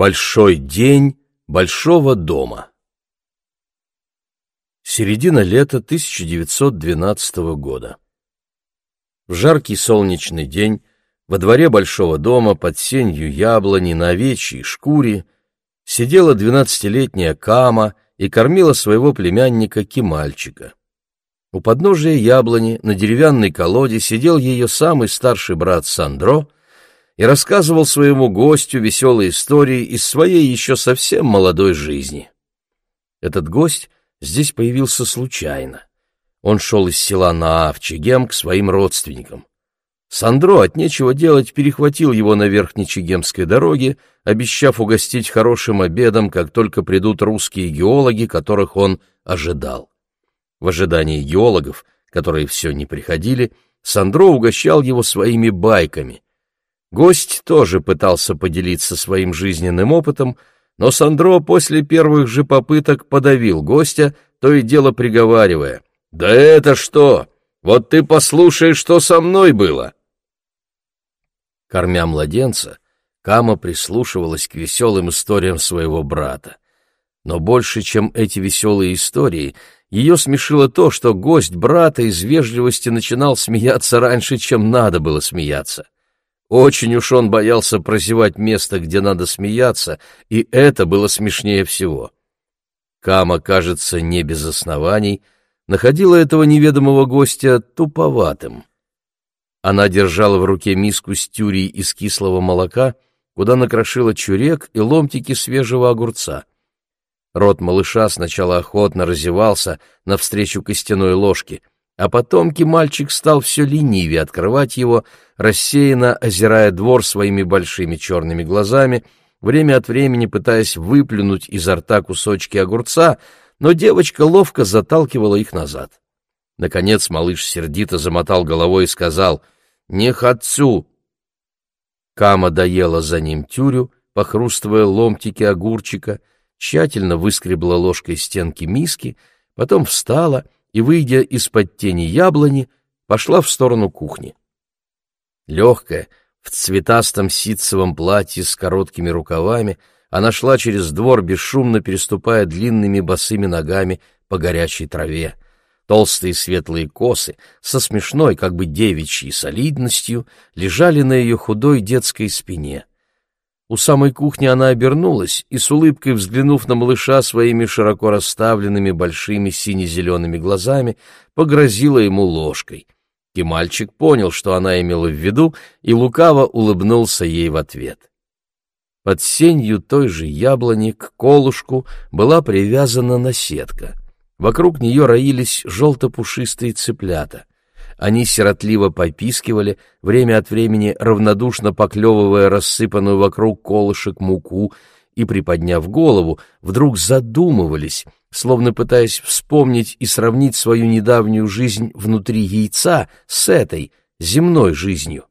Большой день большого дома. Середина лета 1912 года. В жаркий солнечный день во дворе большого дома под сенью яблони на овечьей шкуре сидела двенадцатилетняя Кама и кормила своего племянника Кемальчика. У подножия яблони на деревянной колоде сидел ее самый старший брат Сандро — и рассказывал своему гостю веселые истории из своей еще совсем молодой жизни. Этот гость здесь появился случайно. Он шел из села Наав, Чегем, к своим родственникам. Сандро от нечего делать перехватил его на верхней Чегемской дороге, обещав угостить хорошим обедом, как только придут русские геологи, которых он ожидал. В ожидании геологов, которые все не приходили, Сандро угощал его своими байками — Гость тоже пытался поделиться своим жизненным опытом, но Сандро после первых же попыток подавил гостя, то и дело приговаривая. «Да это что? Вот ты послушай, что со мной было!» Кормя младенца, Кама прислушивалась к веселым историям своего брата. Но больше, чем эти веселые истории, ее смешило то, что гость брата из вежливости начинал смеяться раньше, чем надо было смеяться. Очень уж он боялся прозевать место, где надо смеяться, и это было смешнее всего. Кама, кажется, не без оснований, находила этого неведомого гостя туповатым. Она держала в руке миску с тюрей из кислого молока, куда накрошила чурек и ломтики свежего огурца. Рот малыша сначала охотно разевался навстречу костяной ложке, а потом мальчик стал все ленивее открывать его, рассеянно озирая двор своими большими черными глазами, время от времени пытаясь выплюнуть изо рта кусочки огурца, но девочка ловко заталкивала их назад. Наконец малыш сердито замотал головой и сказал «Не хочу!». Кама доела за ним тюрю, похрустывая ломтики огурчика, тщательно выскребла ложкой стенки миски, потом встала — и, выйдя из-под тени яблони, пошла в сторону кухни. Легкая, в цветастом ситцевом платье с короткими рукавами, она шла через двор, бесшумно переступая длинными босыми ногами по горячей траве. Толстые светлые косы со смешной, как бы девичьей солидностью, лежали на ее худой детской спине. У самой кухни она обернулась и, с улыбкой взглянув на малыша своими широко расставленными большими сине-зелеными глазами, погрозила ему ложкой. И мальчик понял, что она имела в виду, и лукаво улыбнулся ей в ответ. Под сенью той же яблони к колушку была привязана наседка. Вокруг нее роились желто-пушистые цыплята. Они сиротливо попискивали, время от времени равнодушно поклевывая рассыпанную вокруг колышек муку, и, приподняв голову, вдруг задумывались, словно пытаясь вспомнить и сравнить свою недавнюю жизнь внутри яйца с этой, земной жизнью.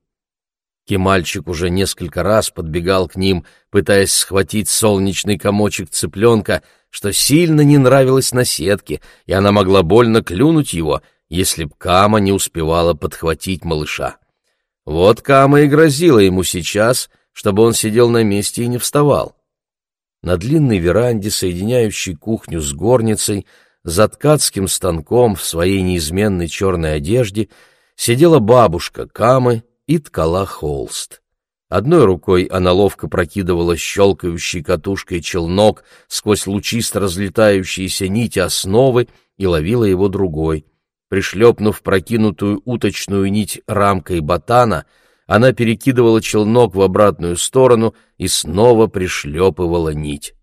Кемальчик уже несколько раз подбегал к ним, пытаясь схватить солнечный комочек цыпленка, что сильно не нравилось наседке, и она могла больно клюнуть его — если б Кама не успевала подхватить малыша. Вот Кама и грозила ему сейчас, чтобы он сидел на месте и не вставал. На длинной веранде, соединяющей кухню с горницей, за ткацким станком в своей неизменной черной одежде сидела бабушка Камы и ткала холст. Одной рукой она ловко прокидывала щелкающей катушкой челнок сквозь лучисто разлетающиеся нити основы и ловила его другой — Пришлепнув прокинутую уточную нить рамкой ботана, она перекидывала челнок в обратную сторону и снова пришлепывала нить.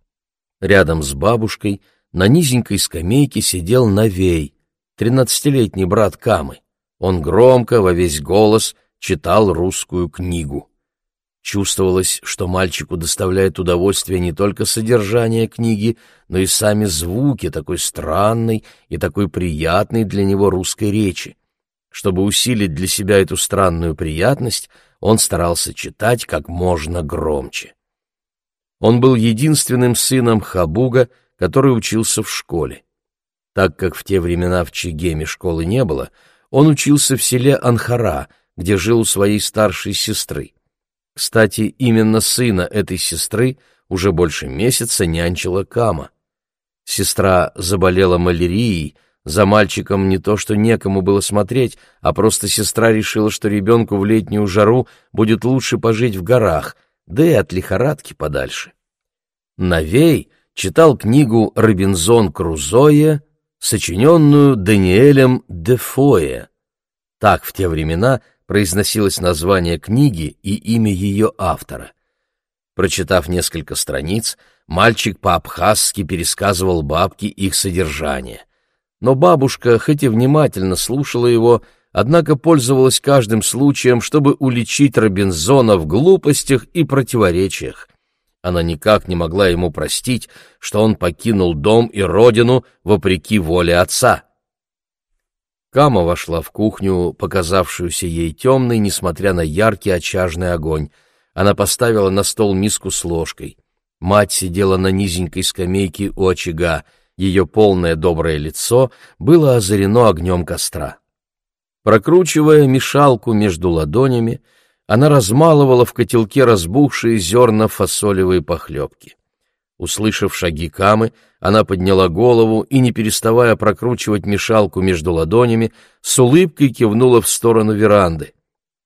Рядом с бабушкой на низенькой скамейке сидел Навей, тринадцатилетний брат Камы. Он громко, во весь голос, читал русскую книгу. Чувствовалось, что мальчику доставляет удовольствие не только содержание книги, но и сами звуки такой странной и такой приятной для него русской речи. Чтобы усилить для себя эту странную приятность, он старался читать как можно громче. Он был единственным сыном Хабуга, который учился в школе. Так как в те времена в Чигеме школы не было, он учился в селе Анхара, где жил у своей старшей сестры. Кстати, именно сына этой сестры уже больше месяца нянчила Кама. Сестра заболела малярией, за мальчиком не то что некому было смотреть, а просто сестра решила, что ребенку в летнюю жару будет лучше пожить в горах, да и от лихорадки подальше. Навей читал книгу «Робинзон Крузое», сочиненную Даниэлем Дефое. Так в те времена произносилось название книги и имя ее автора. Прочитав несколько страниц, мальчик по-абхазски пересказывал бабке их содержание — но бабушка, хоть и внимательно слушала его, однако пользовалась каждым случаем, чтобы уличить Робинзона в глупостях и противоречиях. Она никак не могла ему простить, что он покинул дом и родину вопреки воле отца. Кама вошла в кухню, показавшуюся ей темной, несмотря на яркий очажный огонь. Она поставила на стол миску с ложкой. Мать сидела на низенькой скамейке у очага — ее полное доброе лицо было озарено огнем костра. Прокручивая мешалку между ладонями, она размалывала в котелке разбухшие зерна фасолевой похлебки. Услышав шаги Камы, она подняла голову и, не переставая прокручивать мешалку между ладонями, с улыбкой кивнула в сторону веранды.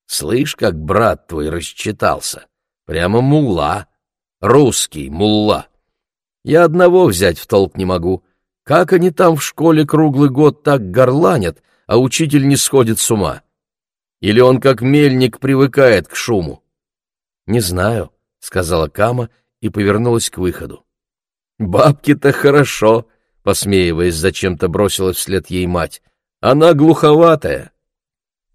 «Слышь, как брат твой расчитался! Прямо мулла! Русский мулла!» Я одного взять в толк не могу. Как они там в школе круглый год так горланят, а учитель не сходит с ума? Или он как мельник привыкает к шуму? — Не знаю, — сказала Кама и повернулась к выходу. — Бабки-то хорошо, — посмеиваясь, зачем-то бросила вслед ей мать. — Она глуховатая.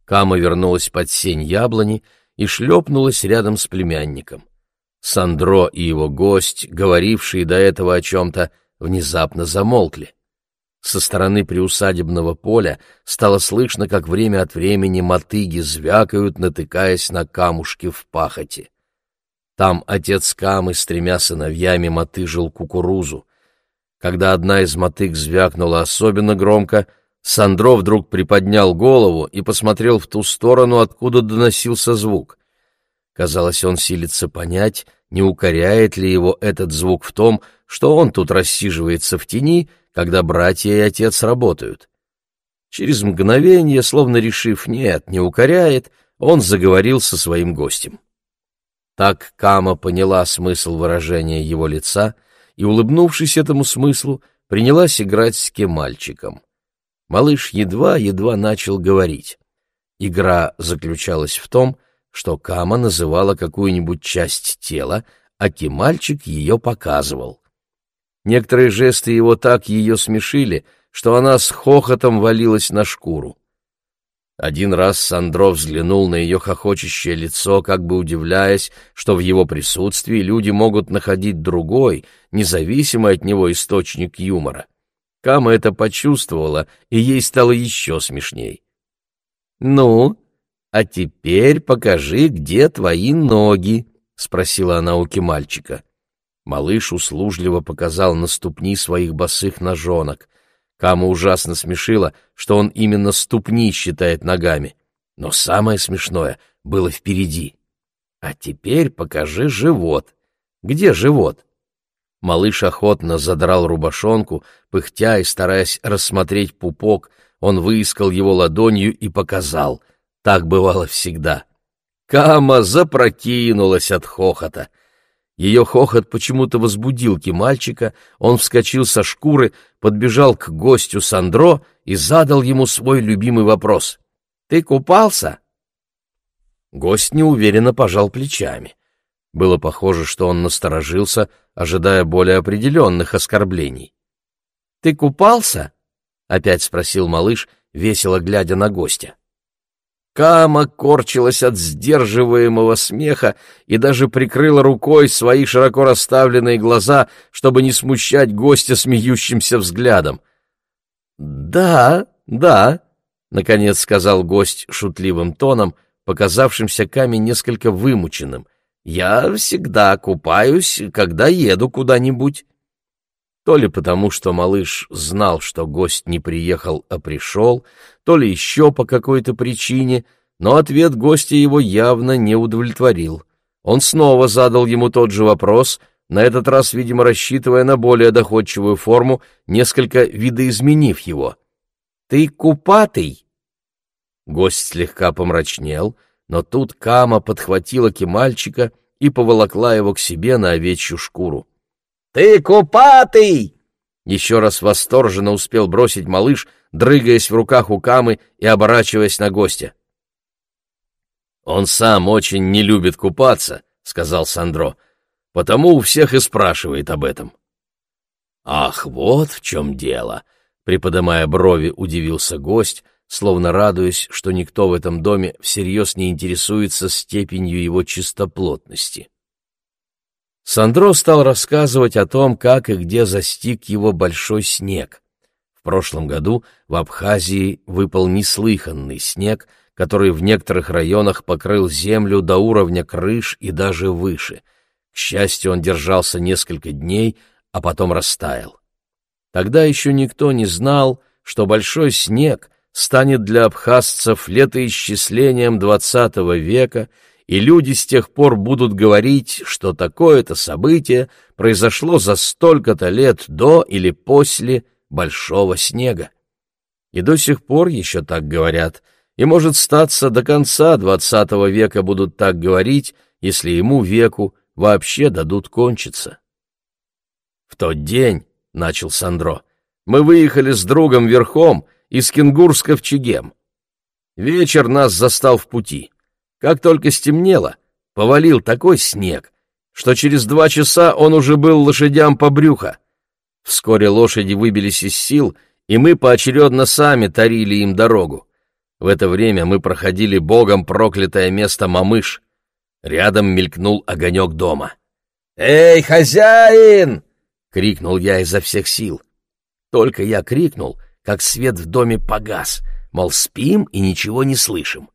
Кама вернулась под сень яблони и шлепнулась рядом с племянником. — Сандро и его гость, говорившие до этого о чем-то, внезапно замолкли. Со стороны приусадебного поля стало слышно, как время от времени мотыги звякают, натыкаясь на камушки в пахоте. Там отец Камы с тремя сыновьями мотыжил кукурузу. Когда одна из мотыг звякнула особенно громко, Сандро вдруг приподнял голову и посмотрел в ту сторону, откуда доносился звук. Казалось, он силится понять, не укоряет ли его этот звук в том, что он тут рассиживается в тени, когда братья и отец работают. Через мгновение, словно решив «нет, не укоряет», он заговорил со своим гостем. Так Кама поняла смысл выражения его лица и, улыбнувшись этому смыслу, принялась играть с кем-мальчиком. Малыш едва-едва начал говорить. Игра заключалась в том, что Кама называла какую-нибудь часть тела, а Кемальчик ее показывал. Некоторые жесты его так ее смешили, что она с хохотом валилась на шкуру. Один раз Сандро взглянул на ее хохочущее лицо, как бы удивляясь, что в его присутствии люди могут находить другой, независимый от него источник юмора. Кама это почувствовала, и ей стало еще смешней. «Ну, «А теперь покажи, где твои ноги», — спросила она у мальчика. Малыш услужливо показал на ступни своих босых ножонок. Кама ужасно смешила, что он именно ступни считает ногами. Но самое смешное было впереди. «А теперь покажи живот. Где живот?» Малыш охотно задрал рубашонку, пыхтя и стараясь рассмотреть пупок, он выискал его ладонью и показал — так бывало всегда. Кама запрокинулась от хохота. Ее хохот почему-то возбудил мальчика, он вскочил со шкуры, подбежал к гостю Сандро и задал ему свой любимый вопрос. «Ты купался?» Гость неуверенно пожал плечами. Было похоже, что он насторожился, ожидая более определенных оскорблений. «Ты купался?» — опять спросил малыш, весело глядя на гостя. Кама корчилась от сдерживаемого смеха и даже прикрыла рукой свои широко расставленные глаза, чтобы не смущать гостя смеющимся взглядом. «Да, да», — наконец сказал гость шутливым тоном, показавшимся Каме несколько вымученным. «Я всегда купаюсь, когда еду куда-нибудь». То ли потому, что малыш знал, что гость не приехал, а пришел, то ли еще по какой-то причине, но ответ гостя его явно не удовлетворил. Он снова задал ему тот же вопрос, на этот раз, видимо, рассчитывая на более доходчивую форму, несколько видоизменив его. «Ты купатый?» Гость слегка помрачнел, но тут Кама подхватила кемальчика и поволокла его к себе на овечью шкуру. «Ты купатый!» Еще раз восторженно успел бросить малыш, дрыгаясь в руках у Камы и оборачиваясь на гостя. «Он сам очень не любит купаться», — сказал Сандро, — «потому у всех и спрашивает об этом». «Ах, вот в чем дело!» — приподымая брови, удивился гость, словно радуясь, что никто в этом доме всерьез не интересуется степенью его чистоплотности. Сандро стал рассказывать о том, как и где застиг его большой снег. В прошлом году в Абхазии выпал неслыханный снег, который в некоторых районах покрыл землю до уровня крыш и даже выше. К счастью, он держался несколько дней, а потом растаял. Тогда еще никто не знал, что большой снег станет для абхазцев летоисчислением XX века, и люди с тех пор будут говорить, что такое-то событие произошло за столько-то лет до или после большого снега. И до сих пор еще так говорят, и, может, статься до конца XX века будут так говорить, если ему веку вообще дадут кончиться. В тот день, — начал Сандро, — мы выехали с другом верхом, из Кенгурска в Чегем. Вечер нас застал в пути. Как только стемнело, повалил такой снег, что через два часа он уже был лошадям по брюхо. Вскоре лошади выбились из сил, и мы поочередно сами тарили им дорогу. В это время мы проходили богом проклятое место Мамыш. Рядом мелькнул огонек дома. «Эй, хозяин!» — крикнул я изо всех сил. Только я крикнул, как свет в доме погас, мол, спим и ничего не слышим.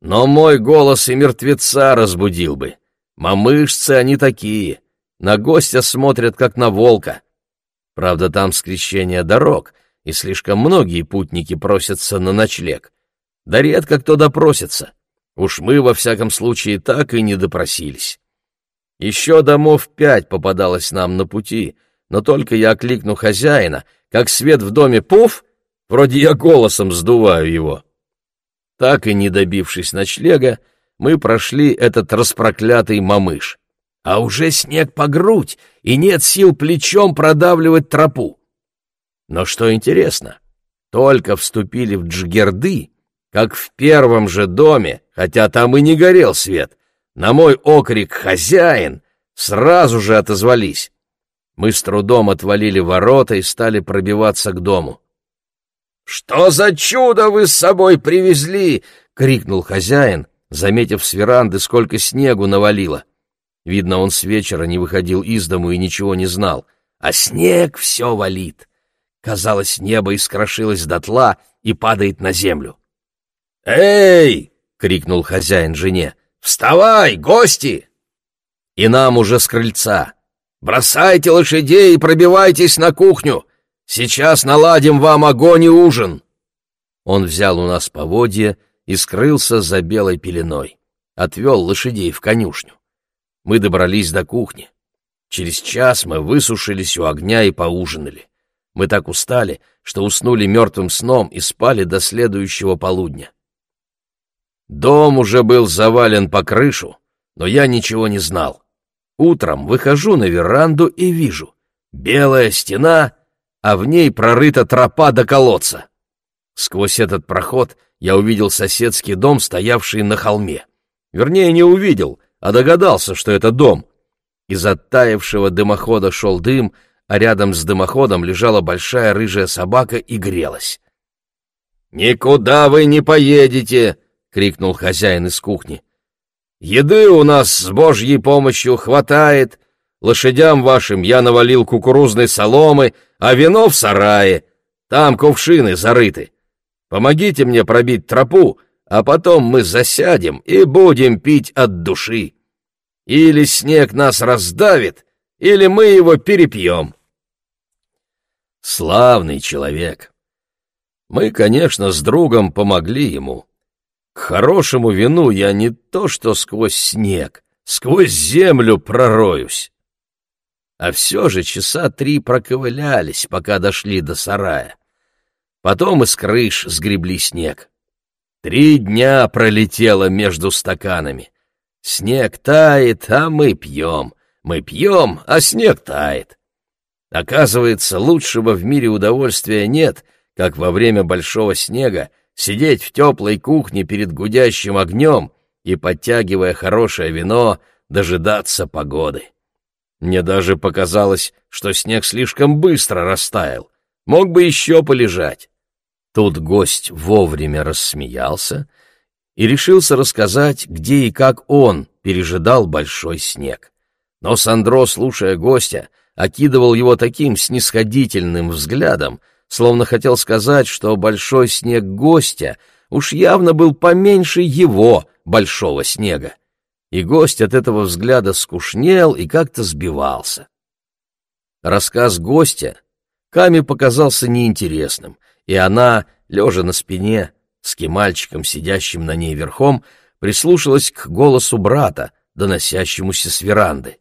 Но мой голос и мертвеца разбудил бы. Мамышцы они такие, на гостя смотрят, как на волка. Правда, там скрещение дорог, и слишком многие путники просятся на ночлег. Да редко кто допросится. Уж мы, во всяком случае, так и не допросились. Еще домов пять попадалось нам на пути, но только я окликну хозяина — как свет в доме пуф, вроде я голосом сдуваю его. Так и не добившись ночлега, мы прошли этот распроклятый мамыш. А уже снег по грудь, и нет сил плечом продавливать тропу. Но что интересно, только вступили в Джгерды, как в первом же доме, хотя там и не горел свет, на мой окрик «Хозяин!» сразу же отозвались. Мы с трудом отвалили ворота и стали пробиваться к дому. «Что за чудо вы с собой привезли?» — крикнул хозяин, заметив с веранды, сколько снегу навалило. Видно, он с вечера не выходил из дому и ничего не знал. А снег все валит. Казалось, небо искрошилось дотла и падает на землю. «Эй!» — крикнул хозяин жене. «Вставай, гости!» И нам уже с крыльца. Бросайте лошадей и пробивайтесь на кухню. Сейчас наладим вам огонь и ужин. Он взял у нас поводья и скрылся за белой пеленой. Отвел лошадей в конюшню. Мы добрались до кухни. Через час мы высушились у огня и поужинали. Мы так устали, что уснули мертвым сном и спали до следующего полудня. Дом уже был завален по крышу, но я ничего не знал. Утром выхожу на веранду и вижу. Белая стена, а в ней прорыта тропа до колодца. Сквозь этот проход я увидел соседский дом, стоявший на холме. Вернее, не увидел, а догадался, что это дом. Из оттаившего дымохода шел дым, а рядом с дымоходом лежала большая рыжая собака и грелась. «Никуда вы не поедете!» — крикнул хозяин из кухни. Еды у нас с Божьей помощью хватает. Лошадям вашим я навалил кукурузной соломы, а вино в сарае. Там кувшины зарыты. Помогите мне пробить тропу, а потом мы засядем и будем пить от души. Или снег нас раздавит, или мы его перепьем. Славный человек. Мы, конечно, с другом помогли ему. К хорошему вину я не то что сквозь снег, сквозь землю пророюсь. А все же часа три проковылялись, пока дошли до сарая. Потом из крыш сгребли снег. Три дня пролетело между стаканами. Снег тает, а мы пьем. Мы пьем, а снег тает. Оказывается, лучшего в мире удовольствия нет, как во время большого снега сидеть в теплой кухне перед гудящим огнем и, подтягивая хорошее вино, дожидаться погоды. Мне даже показалось, что снег слишком быстро растаял. Мог бы еще полежать. Тут гость вовремя рассмеялся и решился рассказать, где и как он пережидал большой снег. Но Сандро, слушая гостя, окидывал его таким снисходительным взглядом, словно хотел сказать, что большой снег гостя уж явно был поменьше его большого снега и гость от этого взгляда скушнел и как-то сбивался. Рассказ гостя Каме показался неинтересным, и она, лежа на спине, с кемальчиком, сидящим на ней верхом, прислушалась к голосу брата, доносящемуся с веранды.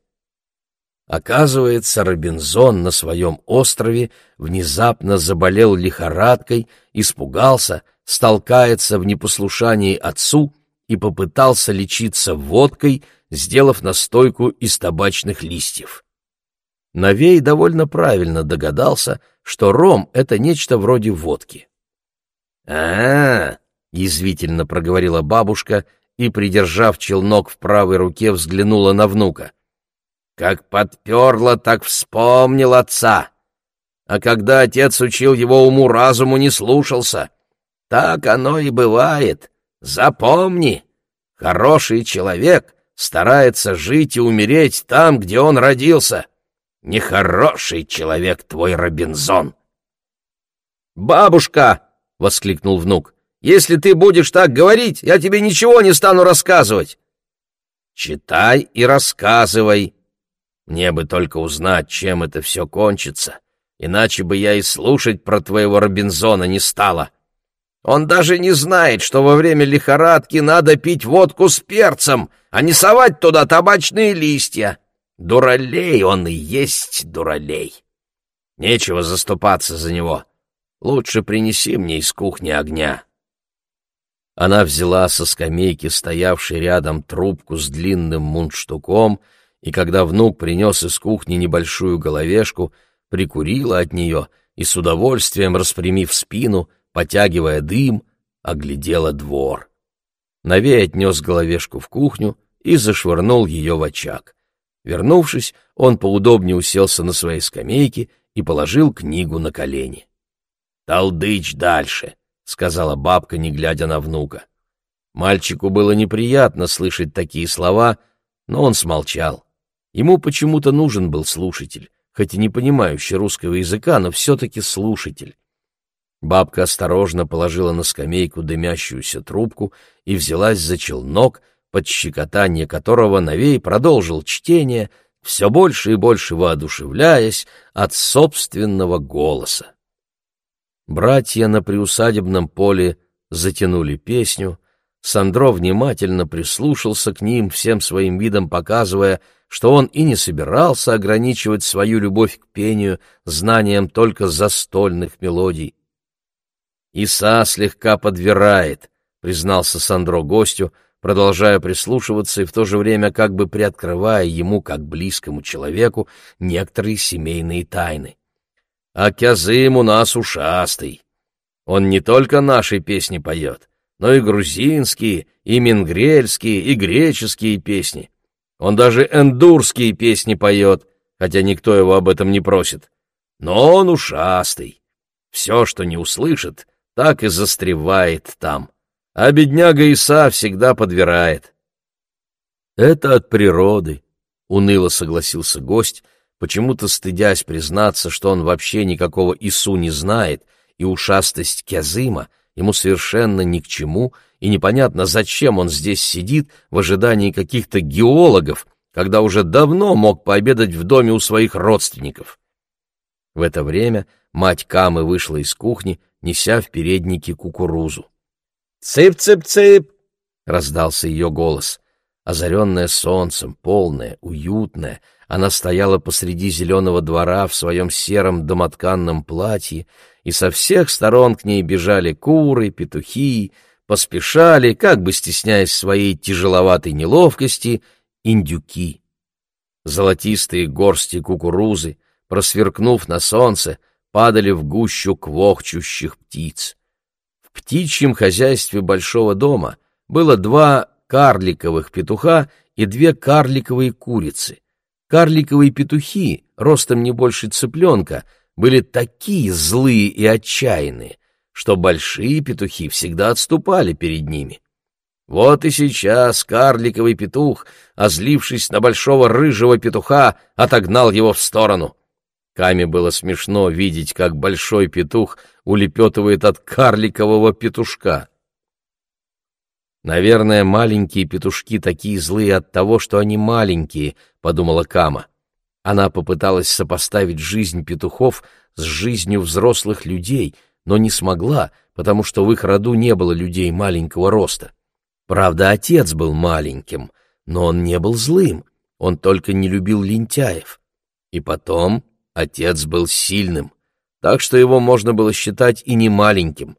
Оказывается, Робинзон на своем острове внезапно заболел лихорадкой, испугался, столкается в непослушании отцу и попытался лечиться водкой, сделав настойку из табачных листьев. Новей довольно правильно догадался, что ром — это нечто вроде водки. а, язвительно проговорила бабушка и, придержав челнок в правой руке, взглянула на внука. «Как подперла, так вспомнил отца. А когда отец учил его уму-разуму, не слушался. Так оно и бывает. Запомни, хороший человек старается жить и умереть там, где он родился. Нехороший человек твой Робинзон. «Бабушка!» — воскликнул внук. «Если ты будешь так говорить, я тебе ничего не стану рассказывать». «Читай и рассказывай. Мне бы только узнать, чем это все кончится, иначе бы я и слушать про твоего Робинзона не стала». Он даже не знает, что во время лихорадки надо пить водку с перцем, а не совать туда табачные листья. Дуралей он и есть дуралей. Нечего заступаться за него. Лучше принеси мне из кухни огня. Она взяла со скамейки, стоявшей рядом, трубку с длинным мундштуком, и когда внук принес из кухни небольшую головешку, прикурила от нее и, с удовольствием распрямив спину, потягивая дым, оглядела двор. Навей отнес головешку в кухню и зашвырнул ее в очаг. Вернувшись, он поудобнее уселся на своей скамейке и положил книгу на колени. «Толдыч дальше», — сказала бабка, не глядя на внука. Мальчику было неприятно слышать такие слова, но он смолчал. Ему почему-то нужен был слушатель, хоть и не понимающий русского языка, но все-таки слушатель. Бабка осторожно положила на скамейку дымящуюся трубку и взялась за челнок, под щекотание которого Новей продолжил чтение, все больше и больше воодушевляясь от собственного голоса. Братья на приусадебном поле затянули песню, Сандро внимательно прислушался к ним, всем своим видом показывая, что он и не собирался ограничивать свою любовь к пению знанием только застольных мелодий. «Иса слегка подвирает», — признался Сандро гостю, продолжая прислушиваться и в то же время как бы приоткрывая ему, как близкому человеку, некоторые семейные тайны. «А Кязым у нас ушастый. Он не только наши песни поет, но и грузинские, и мингрельские, и греческие песни. Он даже эндурские песни поет, хотя никто его об этом не просит. Но он ушастый. Все, что не услышит, так и застревает там. А бедняга Иса всегда подвирает. Это от природы, — уныло согласился гость, почему-то стыдясь признаться, что он вообще никакого Ису не знает, и ушастость Кязыма ему совершенно ни к чему, и непонятно, зачем он здесь сидит в ожидании каких-то геологов, когда уже давно мог пообедать в доме у своих родственников. В это время мать Камы вышла из кухни неся в переднике кукурузу. «Цып-цып-цып!» — раздался ее голос. Озаренная солнцем, полная, уютная, Она стояла посреди зеленого двора в своем сером домотканном платье, и со всех сторон к ней бежали куры, петухи, поспешали, как бы стесняясь своей тяжеловатой неловкости, индюки. Золотистые горсти кукурузы, просверкнув на солнце, падали в гущу квохчущих птиц. В птичьем хозяйстве большого дома было два карликовых петуха и две карликовые курицы. Карликовые петухи, ростом не больше цыпленка, были такие злые и отчаянные, что большие петухи всегда отступали перед ними. Вот и сейчас карликовый петух, озлившись на большого рыжего петуха, отогнал его в сторону. Каме было смешно видеть, как большой петух улепетывает от карликового петушка. «Наверное, маленькие петушки такие злые от того, что они маленькие», — подумала Кама. Она попыталась сопоставить жизнь петухов с жизнью взрослых людей — но не смогла, потому что в их роду не было людей маленького роста. Правда, отец был маленьким, но он не был злым, он только не любил лентяев. И потом отец был сильным, так что его можно было считать и не маленьким.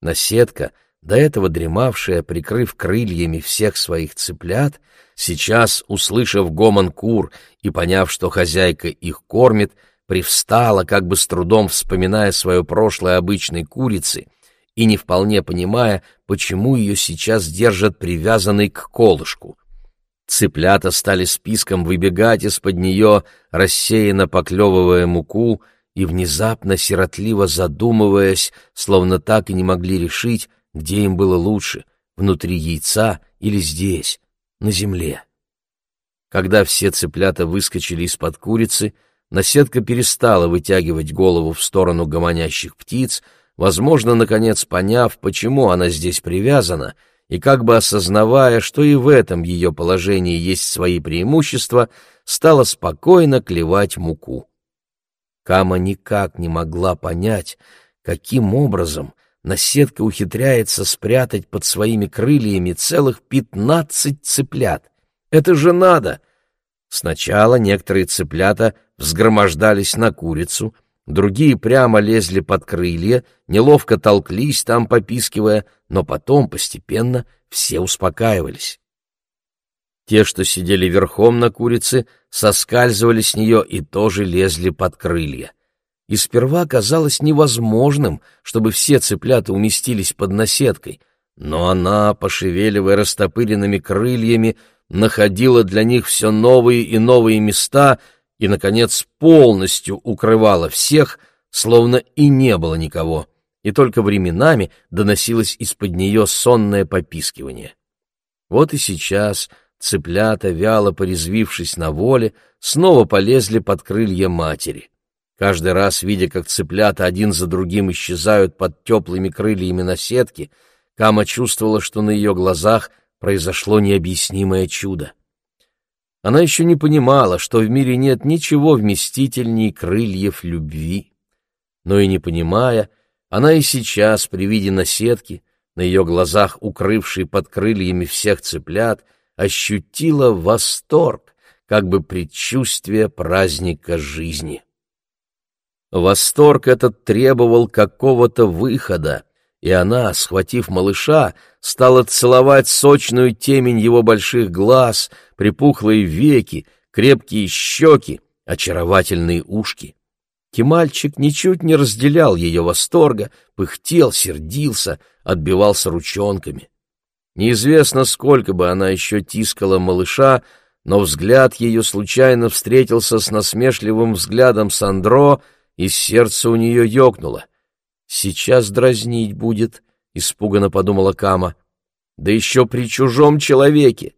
Наседка, до этого дремавшая, прикрыв крыльями всех своих цыплят, сейчас, услышав гомон кур и поняв, что хозяйка их кормит, привстала, как бы с трудом вспоминая свое прошлое обычной курицы и не вполне понимая, почему ее сейчас держат привязанной к колышку. Цыплята стали списком выбегать из-под нее, рассеянно поклевывая муку и внезапно сиротливо задумываясь, словно так и не могли решить, где им было лучше — внутри яйца или здесь, на земле. Когда все цыплята выскочили из-под курицы, Наседка перестала вытягивать голову в сторону гомонящих птиц, возможно, наконец поняв, почему она здесь привязана, и как бы осознавая, что и в этом ее положении есть свои преимущества, стала спокойно клевать муку. Кама никак не могла понять, каким образом наседка ухитряется спрятать под своими крыльями целых пятнадцать цыплят. Это же надо! Сначала некоторые цыплята взгромождались на курицу, другие прямо лезли под крылья, неловко толклись там, попискивая, но потом постепенно все успокаивались. Те, что сидели верхом на курице, соскальзывали с нее и тоже лезли под крылья. И сперва казалось невозможным, чтобы все цыплята уместились под наседкой, но она, пошевеливая растопыренными крыльями, находила для них все новые и новые места — и, наконец, полностью укрывала всех, словно и не было никого, и только временами доносилось из-под нее сонное попискивание. Вот и сейчас цыплята, вяло порезвившись на воле, снова полезли под крылья матери. Каждый раз, видя, как цыплята один за другим исчезают под теплыми крыльями на сетке, Кама чувствовала, что на ее глазах произошло необъяснимое чудо. Она еще не понимала, что в мире нет ничего вместительней крыльев любви. Но и не понимая, она и сейчас при виде наседки, на ее глазах укрывшей под крыльями всех цыплят, ощутила восторг, как бы предчувствие праздника жизни. Восторг этот требовал какого-то выхода, и она, схватив малыша, стала целовать сочную темень его больших глаз, припухлые веки, крепкие щеки, очаровательные ушки. Кемальчик ничуть не разделял ее восторга, пыхтел, сердился, отбивался ручонками. Неизвестно, сколько бы она еще тискала малыша, но взгляд ее случайно встретился с насмешливым взглядом Сандро, и сердце у нее ёкнуло — Сейчас дразнить будет, — испуганно подумала Кама. Да еще при чужом человеке.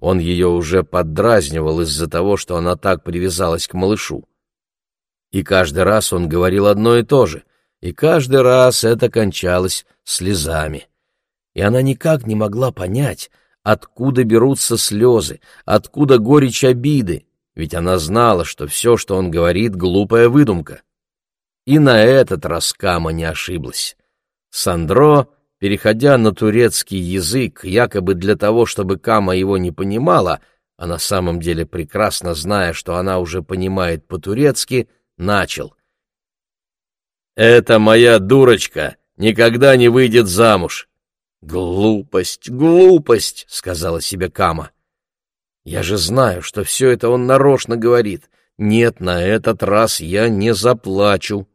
Он ее уже поддразнивал из-за того, что она так привязалась к малышу. И каждый раз он говорил одно и то же, и каждый раз это кончалось слезами. И она никак не могла понять, откуда берутся слезы, откуда горечь обиды, ведь она знала, что все, что он говорит, — глупая выдумка. И на этот раз Кама не ошиблась. Сандро, переходя на турецкий язык, якобы для того, чтобы Кама его не понимала, а на самом деле прекрасно зная, что она уже понимает по-турецки, начал. «Это моя дурочка никогда не выйдет замуж». «Глупость, глупость», — сказала себе Кама. «Я же знаю, что все это он нарочно говорит. Нет, на этот раз я не заплачу».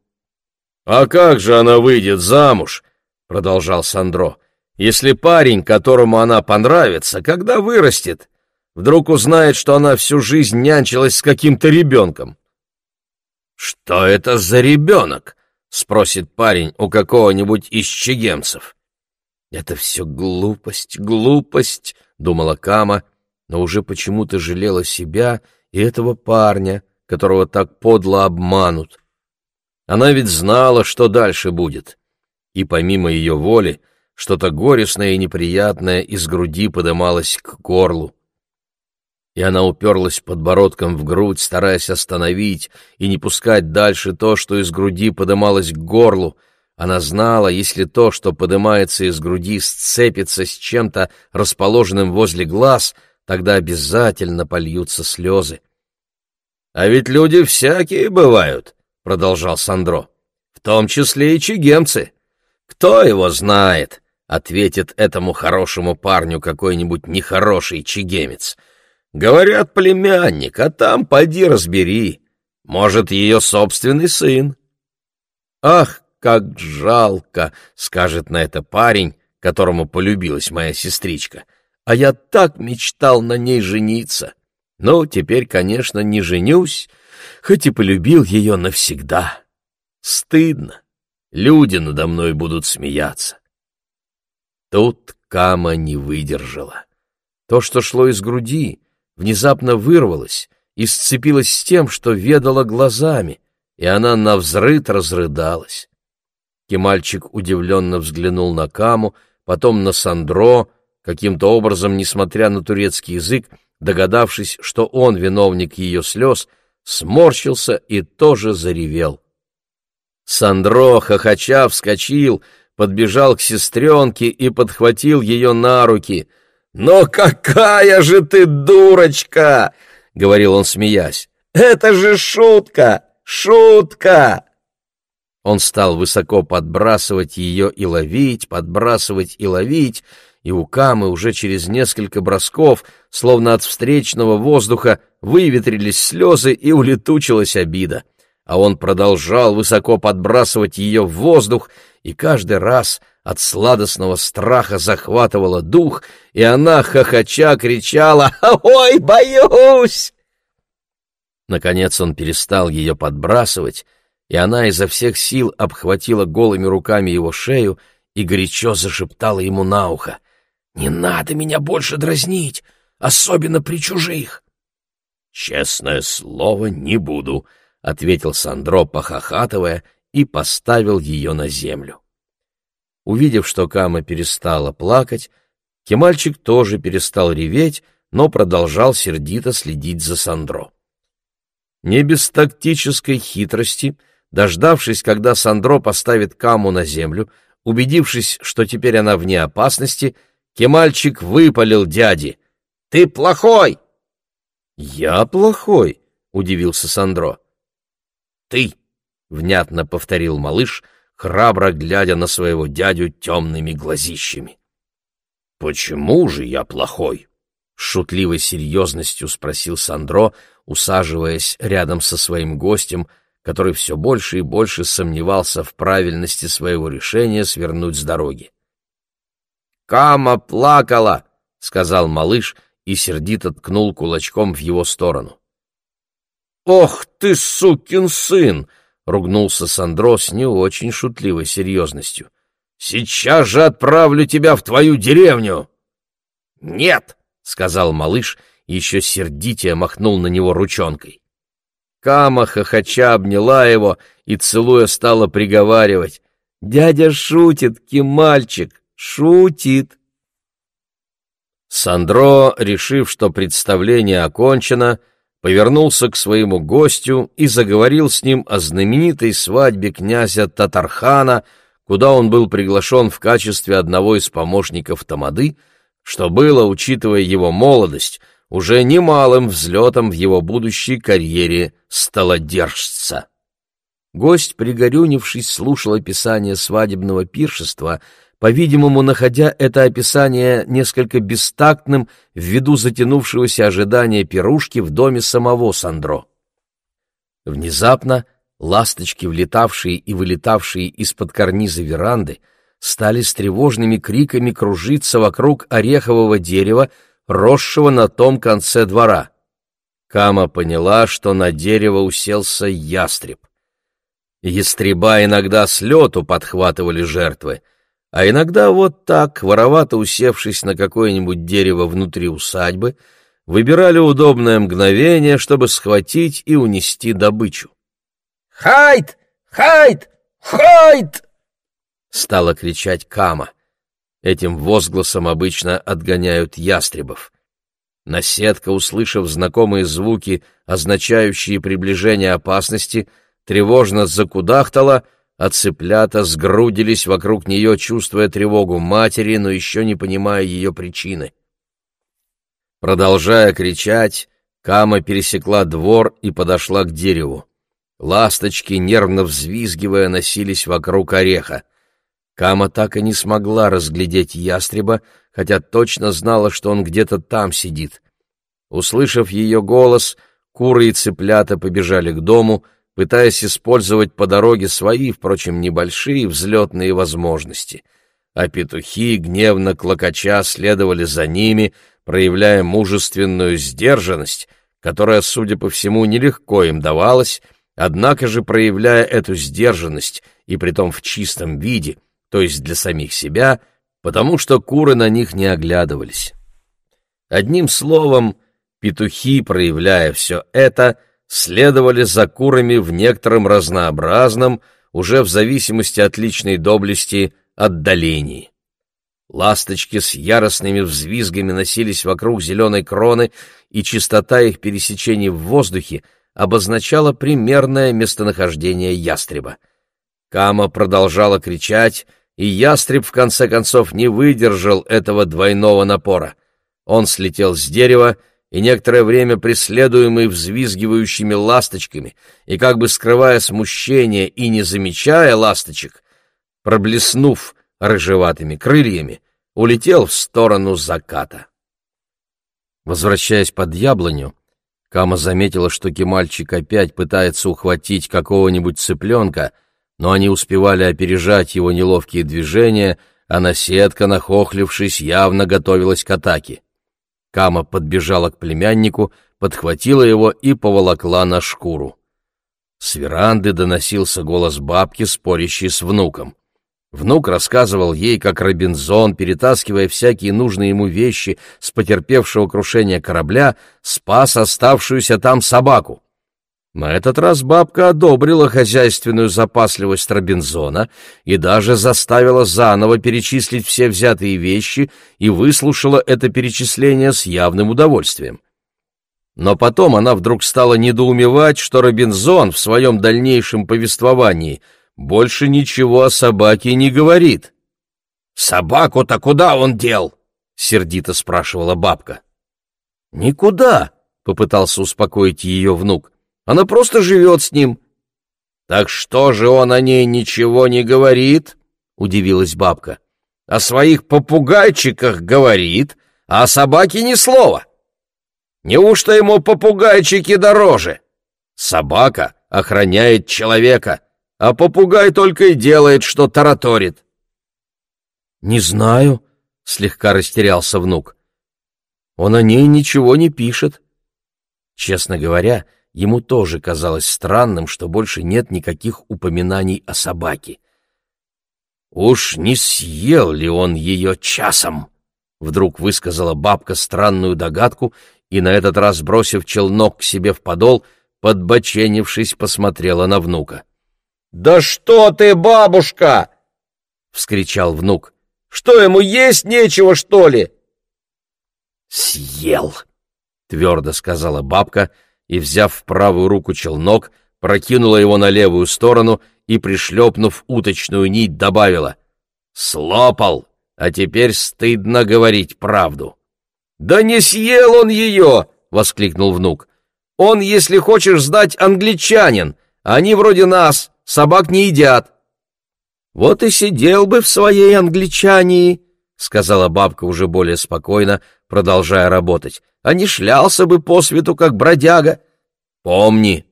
«А как же она выйдет замуж?» — продолжал Сандро. «Если парень, которому она понравится, когда вырастет, вдруг узнает, что она всю жизнь нянчилась с каким-то ребенком». «Что это за ребенок?» — спросит парень у какого-нибудь из чегемцев. «Это все глупость, глупость», — думала Кама, но уже почему-то жалела себя и этого парня, которого так подло обманут. Она ведь знала, что дальше будет. И помимо ее воли, что-то горестное и неприятное из груди подымалось к горлу. И она уперлась подбородком в грудь, стараясь остановить и не пускать дальше то, что из груди подымалось к горлу. Она знала, если то, что подымается из груди, сцепится с чем-то, расположенным возле глаз, тогда обязательно польются слезы. «А ведь люди всякие бывают», продолжал Сандро. В том числе и чигемцы. Кто его знает? ответит этому хорошему парню какой-нибудь нехороший чигемец. Говорят, племянник, а там поди разбери. Может, ее собственный сын. Ах, как жалко, скажет на это парень, которому полюбилась моя сестричка. А я так мечтал на ней жениться. Ну, теперь, конечно, не женюсь, хоть и полюбил ее навсегда. Стыдно. Люди надо мной будут смеяться. Тут Кама не выдержала. То, что шло из груди, внезапно вырвалось и сцепилось с тем, что ведала глазами, и она навзрыд разрыдалась. Кемальчик удивленно взглянул на Каму, потом на Сандро, каким-то образом, несмотря на турецкий язык, догадавшись, что он виновник ее слез, сморщился и тоже заревел. Сандро, хохоча, вскочил, подбежал к сестренке и подхватил ее на руки. «Но какая же ты дурочка!» — говорил он, смеясь. «Это же шутка! Шутка!» Он стал высоко подбрасывать ее и ловить, подбрасывать и ловить, и у Камы уже через несколько бросков, словно от встречного воздуха, выветрились слезы и улетучилась обида. А он продолжал высоко подбрасывать ее в воздух, и каждый раз от сладостного страха захватывала дух, и она, хохоча, кричала «Ой, боюсь!». Наконец он перестал ее подбрасывать, и она изо всех сил обхватила голыми руками его шею и горячо зашептала ему на ухо не надо меня больше дразнить, особенно при чужих. Честное слово, не буду, ответил Сандро, похохатывая, и поставил ее на землю. Увидев, что Кама перестала плакать, Кемальчик тоже перестал реветь, но продолжал сердито следить за Сандро. Не без тактической хитрости, дождавшись, когда Сандро поставит Каму на землю, убедившись, что теперь она вне опасности, Кемальчик выпалил дяде. «Ты плохой!» «Я плохой?» — удивился Сандро. «Ты!» — внятно повторил малыш, храбро глядя на своего дядю темными глазищами. «Почему же я плохой?» — шутливой серьезностью спросил Сандро, усаживаясь рядом со своим гостем, который все больше и больше сомневался в правильности своего решения свернуть с дороги. Кама плакала, — сказал малыш и сердито ткнул кулачком в его сторону. «Ох ты, сукин сын!» — ругнулся Сандро с не очень шутливой серьезностью. «Сейчас же отправлю тебя в твою деревню!» «Нет!» — сказал малыш еще сердитее махнул на него ручонкой. Кама хохоча обняла его и, целуя, стала приговаривать. «Дядя шутит, кемальчик!» Шутит. Сандро, решив, что представление окончено, повернулся к своему гостю и заговорил с ним о знаменитой свадьбе князя Татархана, куда он был приглашен в качестве одного из помощников Тамады, что было, учитывая его молодость, уже немалым взлетом в его будущей карьере столодержца. Гость, пригорюнившись, слушал описание свадебного пиршества, по-видимому, находя это описание несколько бестактным ввиду затянувшегося ожидания пирушки в доме самого Сандро. Внезапно ласточки, влетавшие и вылетавшие из-под карниза веранды, стали с тревожными криками кружиться вокруг орехового дерева, росшего на том конце двора. Кама поняла, что на дерево уселся ястреб. Ястреба иногда с лету подхватывали жертвы, а иногда вот так, воровато усевшись на какое-нибудь дерево внутри усадьбы, выбирали удобное мгновение, чтобы схватить и унести добычу. «Хайт! Хайт! Хайт!» стала кричать Кама. Этим возгласом обычно отгоняют ястребов. Наседка, услышав знакомые звуки, означающие приближение опасности, тревожно закудахтала, а цыплята сгрудились вокруг нее, чувствуя тревогу матери, но еще не понимая ее причины. Продолжая кричать, Кама пересекла двор и подошла к дереву. Ласточки, нервно взвизгивая, носились вокруг ореха. Кама так и не смогла разглядеть ястреба, хотя точно знала, что он где-то там сидит. Услышав ее голос, куры и цыплята побежали к дому, пытаясь использовать по дороге свои, впрочем, небольшие взлетные возможности. А петухи, гневно клокоча, следовали за ними, проявляя мужественную сдержанность, которая, судя по всему, нелегко им давалась, однако же, проявляя эту сдержанность, и притом в чистом виде, то есть для самих себя, потому что куры на них не оглядывались. Одним словом, петухи, проявляя все это, следовали за курами в некотором разнообразном, уже в зависимости от личной доблести, отдалении. Ласточки с яростными взвизгами носились вокруг зеленой кроны, и частота их пересечений в воздухе обозначала примерное местонахождение ястреба. Кама продолжала кричать, и ястреб в конце концов не выдержал этого двойного напора. Он слетел с дерева, и некоторое время преследуемый взвизгивающими ласточками и как бы скрывая смущение и не замечая ласточек, проблеснув рыжеватыми крыльями, улетел в сторону заката. Возвращаясь под яблоню, Кама заметила, что Кемальчик опять пытается ухватить какого-нибудь цыпленка — но они успевали опережать его неловкие движения, а наседка, нахохлившись, явно готовилась к атаке. Кама подбежала к племяннику, подхватила его и поволокла на шкуру. С веранды доносился голос бабки, спорящей с внуком. Внук рассказывал ей, как Робинзон, перетаскивая всякие нужные ему вещи с потерпевшего крушения корабля, спас оставшуюся там собаку. На этот раз бабка одобрила хозяйственную запасливость Робинзона и даже заставила заново перечислить все взятые вещи и выслушала это перечисление с явным удовольствием. Но потом она вдруг стала недоумевать, что Робинзон в своем дальнейшем повествовании больше ничего о собаке не говорит. «Собаку-то куда он дел?» — сердито спрашивала бабка. «Никуда», — попытался успокоить ее внук. Она просто живет с ним. — Так что же он о ней ничего не говорит? — удивилась бабка. — О своих попугайчиках говорит, а о собаке ни слова. Неужто ему попугайчики дороже? Собака охраняет человека, а попугай только и делает, что тараторит. — Не знаю, — слегка растерялся внук. — Он о ней ничего не пишет. Честно говоря, Ему тоже казалось странным, что больше нет никаких упоминаний о собаке. «Уж не съел ли он ее часом?» — вдруг высказала бабка странную догадку и, на этот раз бросив челнок к себе в подол, подбоченившись, посмотрела на внука. «Да что ты, бабушка!» — вскричал внук. «Что, ему есть нечего, что ли?» «Съел!» — твердо сказала бабка — и, взяв в правую руку челнок, прокинула его на левую сторону и, пришлепнув уточную нить, добавила «Слопал, а теперь стыдно говорить правду». «Да не съел он ее!» — воскликнул внук. «Он, если хочешь знать, англичанин, они вроде нас, собак не едят». «Вот и сидел бы в своей англичании», — сказала бабка уже более спокойно, продолжая работать, «а не шлялся бы по свету, как бродяга. Помни,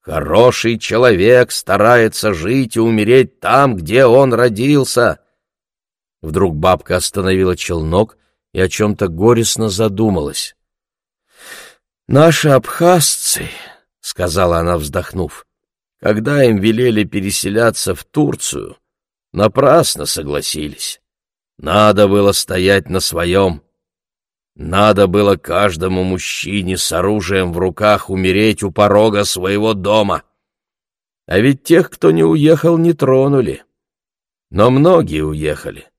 хороший человек старается жить и умереть там, где он родился». Вдруг бабка остановила челнок и о чем-то горестно задумалась. «Наши абхазцы», — сказала она, вздохнув, — «когда им велели переселяться в Турцию, напрасно согласились. Надо было стоять на своем. Надо было каждому мужчине с оружием в руках умереть у порога своего дома. А ведь тех, кто не уехал, не тронули. Но многие уехали.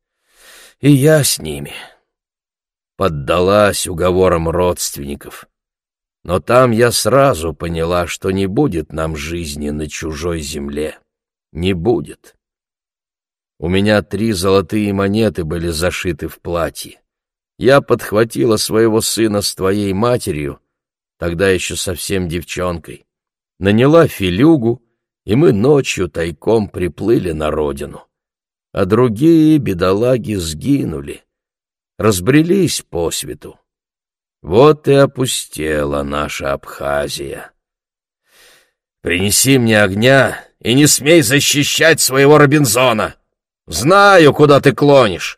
И я с ними. Поддалась уговорам родственников. Но там я сразу поняла, что не будет нам жизни на чужой земле. Не будет. У меня три золотые монеты были зашиты в платье. Я подхватила своего сына с твоей матерью, тогда еще совсем девчонкой, наняла филюгу, и мы ночью тайком приплыли на родину. А другие бедолаги сгинули, разбрелись по свету. Вот и опустела наша Абхазия. Принеси мне огня и не смей защищать своего Робинзона. Знаю, куда ты клонишь.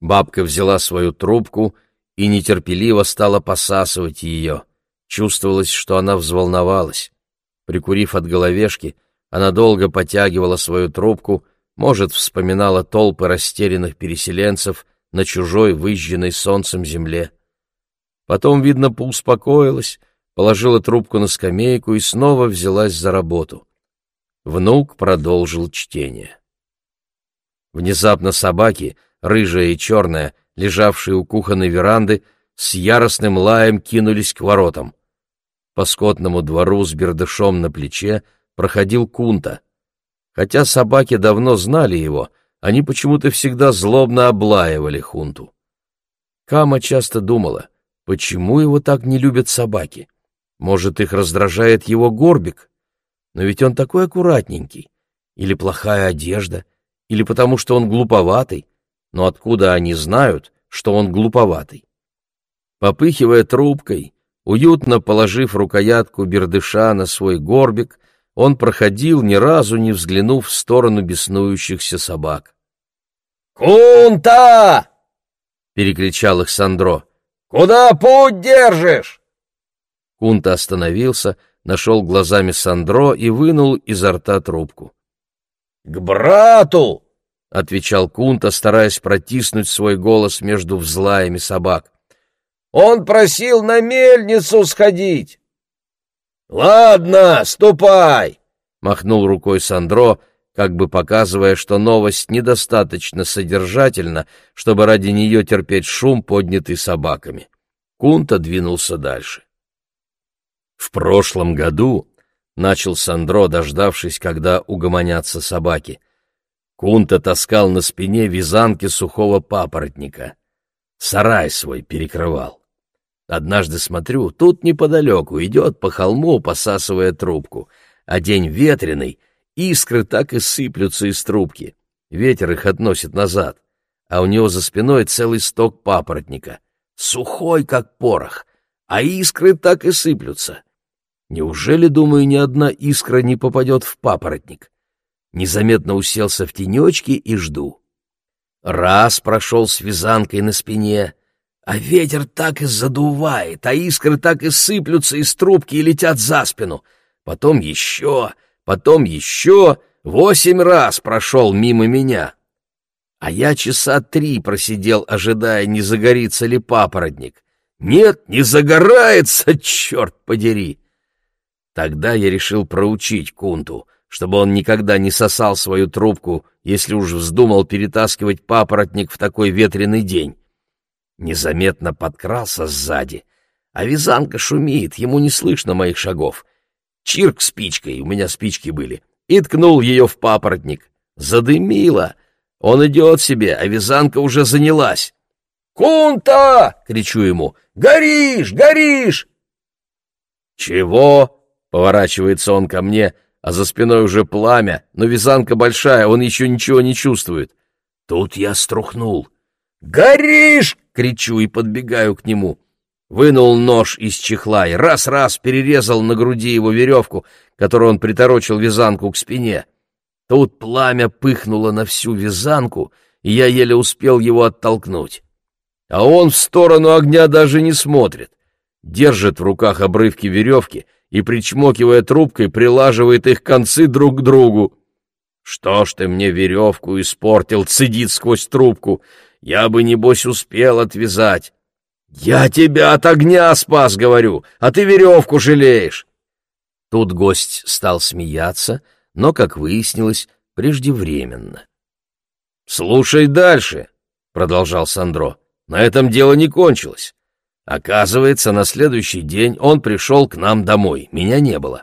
Бабка взяла свою трубку и нетерпеливо стала посасывать ее. Чувствовалось, что она взволновалась. Прикурив от головешки, она долго потягивала свою трубку, может, вспоминала толпы растерянных переселенцев на чужой, выжженной солнцем земле. Потом, видно, поуспокоилась, положила трубку на скамейку и снова взялась за работу. Внук продолжил чтение. Внезапно собаки, рыжая и черная, лежавшие у кухонной веранды, с яростным лаем кинулись к воротам. По скотному двору с бердышом на плече проходил Кунта. Хотя собаки давно знали его, они почему-то всегда злобно облаивали Хунту. Кама часто думала, почему его так не любят собаки? Может, их раздражает его горбик? Но ведь он такой аккуратненький. Или плохая одежда — или потому что он глуповатый, но откуда они знают, что он глуповатый? Попыхивая трубкой, уютно положив рукоятку бердыша на свой горбик, он проходил, ни разу не взглянув в сторону беснующихся собак. «Кунта!» — перекричал их Сандро. «Куда путь держишь?» Кунта остановился, нашел глазами Сандро и вынул изо рта трубку. «К брату!» — отвечал Кунта, стараясь протиснуть свой голос между взлаями собак. «Он просил на мельницу сходить!» «Ладно, ступай!» — махнул рукой Сандро, как бы показывая, что новость недостаточно содержательна, чтобы ради нее терпеть шум, поднятый собаками. Кунта двинулся дальше. В прошлом году начал Сандро, дождавшись, когда угомонятся собаки. Кунта таскал на спине вязанки сухого папоротника. Сарай свой перекрывал. Однажды смотрю, тут неподалеку идет по холму, посасывая трубку, а день ветреный, искры так и сыплются из трубки. Ветер их относит назад, а у него за спиной целый сток папоротника, сухой, как порох, а искры так и сыплются. Неужели, думаю, ни одна искра не попадет в папоротник? Незаметно уселся в тенечке и жду. Раз прошел с вязанкой на спине, а ветер так и задувает, а искры так и сыплются из трубки и летят за спину. Потом еще, потом еще, восемь раз прошел мимо меня. А я часа три просидел, ожидая, не загорится ли папоротник. Нет, не загорается, черт подери! Тогда я решил проучить Кунту, чтобы он никогда не сосал свою трубку, если уж вздумал перетаскивать папоротник в такой ветреный день. Незаметно подкрался сзади, а вязанка шумит, ему не слышно моих шагов. Чирк спичкой, у меня спички были, и ткнул ее в папоротник. Задымило. Он идет себе, а вязанка уже занялась. «Кунта!» — кричу ему. «Горишь! Горишь!» «Чего?» — поворачивается он ко мне, а за спиной уже пламя, но вязанка большая, он еще ничего не чувствует. Тут я струхнул. «Горишь!» — кричу и подбегаю к нему. Вынул нож из чехла и раз-раз перерезал на груди его веревку, которую он приторочил вязанку к спине. Тут пламя пыхнуло на всю вязанку, и я еле успел его оттолкнуть. А он в сторону огня даже не смотрит. Держит в руках обрывки веревки и, причмокивая трубкой, прилаживает их концы друг к другу. «Что ж ты мне веревку испортил?» — цедит сквозь трубку. «Я бы, небось, успел отвязать». «Я тебя от огня спас, говорю, а ты веревку жалеешь!» Тут гость стал смеяться, но, как выяснилось, преждевременно. «Слушай дальше», — продолжал Сандро, — «на этом дело не кончилось. Оказывается, на следующий день он пришел к нам домой, меня не было.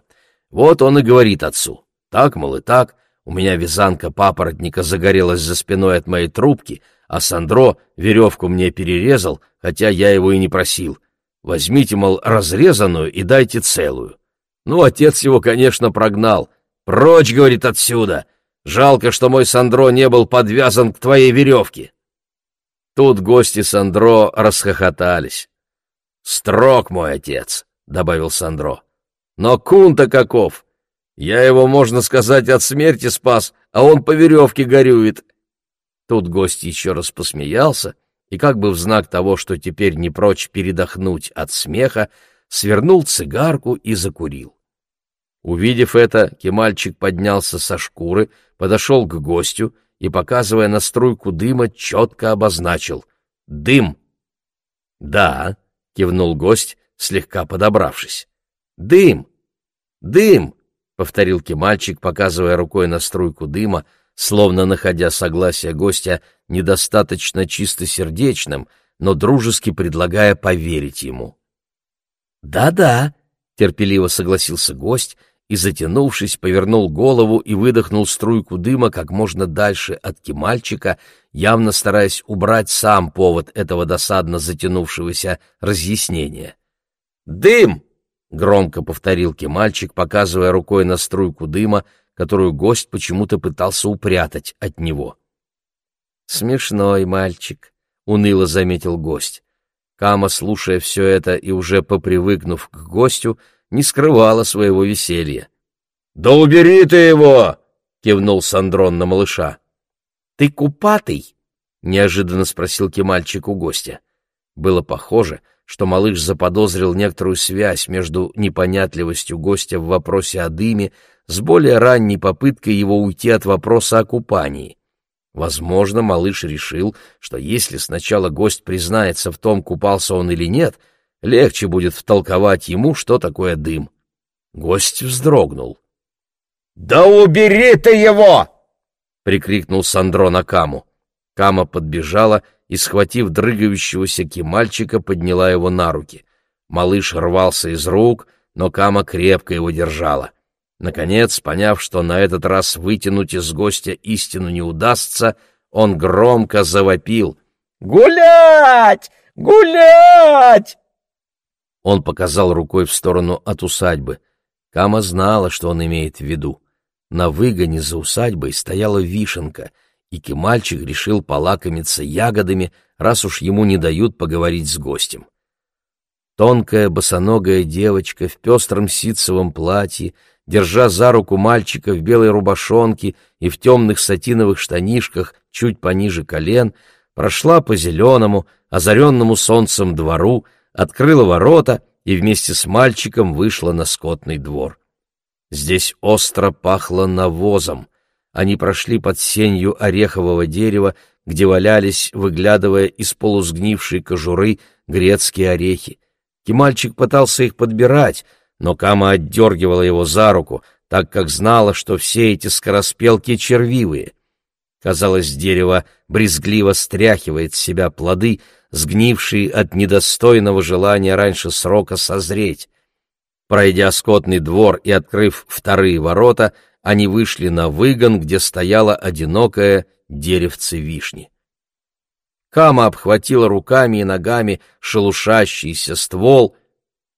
Вот он и говорит отцу, так, мол, и так, у меня вязанка папоротника загорелась за спиной от моей трубки, а Сандро веревку мне перерезал, хотя я его и не просил. Возьмите, мол, разрезанную и дайте целую. Ну, отец его, конечно, прогнал. Прочь, говорит, отсюда. Жалко, что мой Сандро не был подвязан к твоей веревке. Тут гости Сандро расхохотались. «Строг мой отец», — добавил Сандро. «Но кун-то каков! Я его, можно сказать, от смерти спас, а он по веревке горюет». Тут гость еще раз посмеялся и, как бы в знак того, что теперь не прочь передохнуть от смеха, свернул цигарку и закурил. Увидев это, Кемальчик поднялся со шкуры, подошел к гостю и, показывая на струйку дыма, четко обозначил «Дым!» «Да», — кивнул гость, слегка подобравшись. «Дым! Дым!» — повторил Кемальчик, показывая рукой на струйку дыма, словно находя согласие гостя недостаточно чистосердечным, но дружески предлагая поверить ему. «Да-да», — терпеливо согласился гость и, затянувшись, повернул голову и выдохнул струйку дыма как можно дальше от кемальчика, явно стараясь убрать сам повод этого досадно затянувшегося разъяснения. «Дым!» — громко повторил кемальчик, показывая рукой на струйку дыма, которую гость почему-то пытался упрятать от него. «Смешной мальчик», — уныло заметил гость. Кама, слушая все это и уже попривыкнув к гостю, — не скрывала своего веселья. «Да убери ты его!» — кивнул Сандрон на малыша. «Ты купатый?» — неожиданно спросил Кемальчик у гостя. Было похоже, что малыш заподозрил некоторую связь между непонятливостью гостя в вопросе о дыме с более ранней попыткой его уйти от вопроса о купании. Возможно, малыш решил, что если сначала гость признается в том, купался он или нет — легче будет втолковать ему, что такое дым. Гость вздрогнул. «Да убери ты его!» — прикрикнул Сандро на Каму. Кама подбежала и, схватив дрыгающегося кемальчика, подняла его на руки. Малыш рвался из рук, но Кама крепко его держала. Наконец, поняв, что на этот раз вытянуть из гостя истину не удастся, он громко завопил. «Гулять! Гулять!» Он показал рукой в сторону от усадьбы. Кама знала, что он имеет в виду. На выгоне за усадьбой стояла вишенка, и Кемальчик решил полакомиться ягодами, раз уж ему не дают поговорить с гостем. Тонкая босоногая девочка в пестром ситцевом платье, держа за руку мальчика в белой рубашонке и в темных сатиновых штанишках чуть пониже колен, прошла по зеленому, озаренному солнцем двору, открыла ворота и вместе с мальчиком вышла на скотный двор. Здесь остро пахло навозом. Они прошли под сенью орехового дерева, где валялись, выглядывая из полусгнившей кожуры, грецкие орехи. И мальчик пытался их подбирать, но Кама отдергивала его за руку, так как знала, что все эти скороспелки червивые. Казалось, дерево брезгливо стряхивает с себя плоды, сгнивший от недостойного желания раньше срока созреть. Пройдя скотный двор и открыв вторые ворота, они вышли на выгон, где стояло одинокое деревце вишни. Кама обхватила руками и ногами шелушащийся ствол,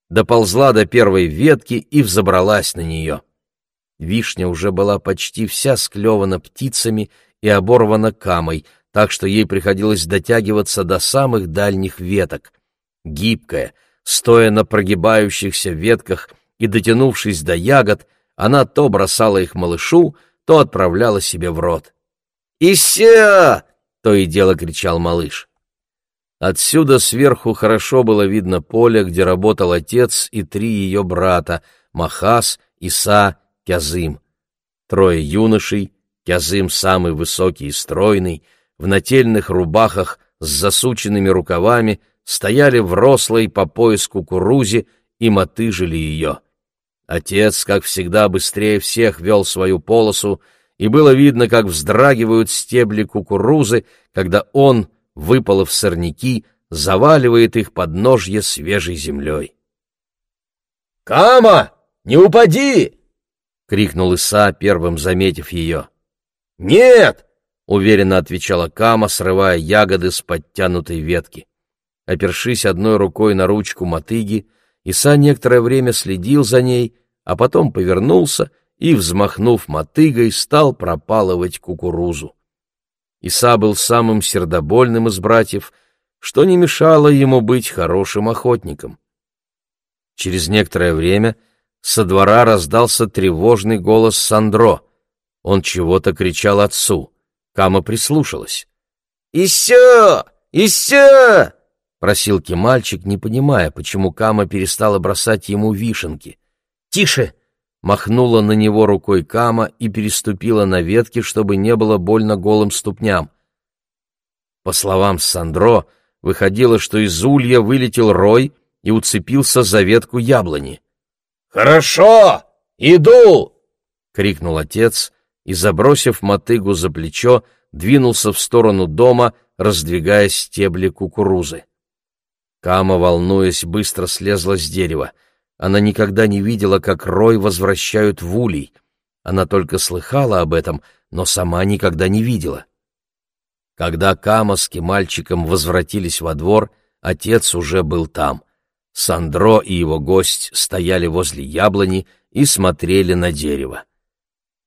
доползла до первой ветки и взобралась на нее. Вишня уже была почти вся склевана птицами и оборвана камой, так что ей приходилось дотягиваться до самых дальних веток. Гибкая, стоя на прогибающихся ветках и дотянувшись до ягод, она то бросала их малышу, то отправляла себе в рот. «Ися!» — то и дело кричал малыш. Отсюда сверху хорошо было видно поле, где работал отец и три ее брата — Махас, Иса, Кязым. Трое юношей, Кязым самый высокий и стройный, в нательных рубахах с засученными рукавами, стояли в рослой по пояс кукурузе и мотыжили ее. Отец, как всегда, быстрее всех вел свою полосу, и было видно, как вздрагивают стебли кукурузы, когда он, выпалов сорняки, заваливает их под ножье свежей землей. «Кама, не упади!» — крикнул Иса, первым заметив ее. «Нет!» — уверенно отвечала Кама, срывая ягоды с подтянутой ветки. Опершись одной рукой на ручку мотыги, Иса некоторое время следил за ней, а потом повернулся и, взмахнув мотыгой, стал пропалывать кукурузу. Иса был самым сердобольным из братьев, что не мешало ему быть хорошим охотником. Через некоторое время со двора раздался тревожный голос Сандро. Он чего-то кричал отцу. Кама прислушалась. «Исё! Исё!» — просил Кемальчик, не понимая, почему Кама перестала бросать ему вишенки. «Тише!» — махнула на него рукой Кама и переступила на ветки, чтобы не было больно голым ступням. По словам Сандро, выходило, что из улья вылетел рой и уцепился за ветку яблони. «Хорошо! Иду!» — крикнул отец и, забросив мотыгу за плечо, двинулся в сторону дома, раздвигая стебли кукурузы. Кама, волнуясь, быстро слезла с дерева. Она никогда не видела, как рой возвращают в улей. Она только слыхала об этом, но сама никогда не видела. Когда Кама с мальчиком возвратились во двор, отец уже был там. Сандро и его гость стояли возле яблони и смотрели на дерево.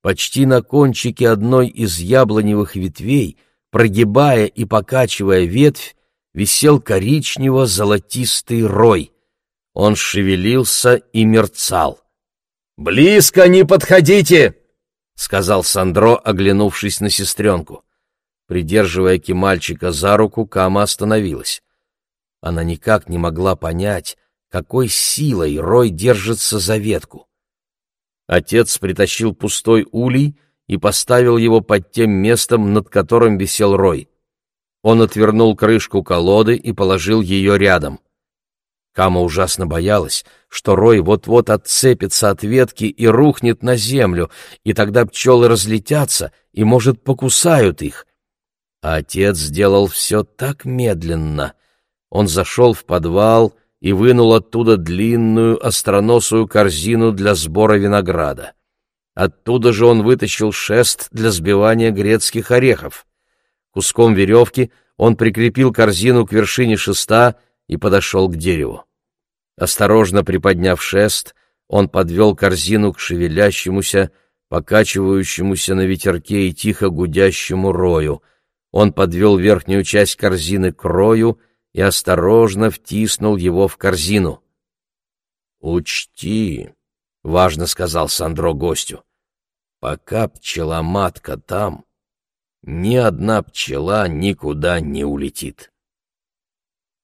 Почти на кончике одной из яблоневых ветвей, прогибая и покачивая ветвь, висел коричнево-золотистый рой. Он шевелился и мерцал. «Близко не подходите!» — сказал Сандро, оглянувшись на сестренку. Придерживая Кемальчика за руку, Кама остановилась. Она никак не могла понять, какой силой Рой держится за ветку. Отец притащил пустой улей и поставил его под тем местом, над которым висел Рой. Он отвернул крышку колоды и положил ее рядом. Кама ужасно боялась, что рой вот-вот отцепится от ветки и рухнет на землю, и тогда пчелы разлетятся и, может, покусают их. А отец сделал все так медленно. Он зашел в подвал и вынул оттуда длинную остроносую корзину для сбора винограда. Оттуда же он вытащил шест для сбивания грецких орехов. Куском веревки он прикрепил корзину к вершине шеста и подошел к дереву. Осторожно приподняв шест, он подвел корзину к шевелящемуся, покачивающемуся на ветерке и тихо гудящему рою. Он подвел верхнюю часть корзины к рою и осторожно втиснул его в корзину. «Учти», — важно сказал Сандро гостю, — «пока пчеломатка там, ни одна пчела никуда не улетит.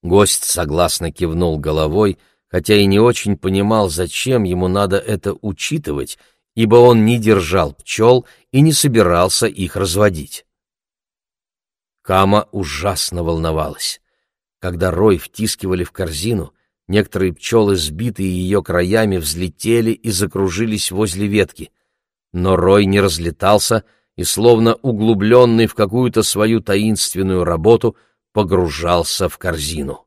Гость согласно кивнул головой, хотя и не очень понимал, зачем ему надо это учитывать, ибо он не держал пчел и не собирался их разводить. Кама ужасно волновалась. Когда рой втискивали в корзину, некоторые пчелы, сбитые ее краями, взлетели и закружились возле ветки. Но рой не разлетался — и, словно углубленный в какую-то свою таинственную работу, погружался в корзину.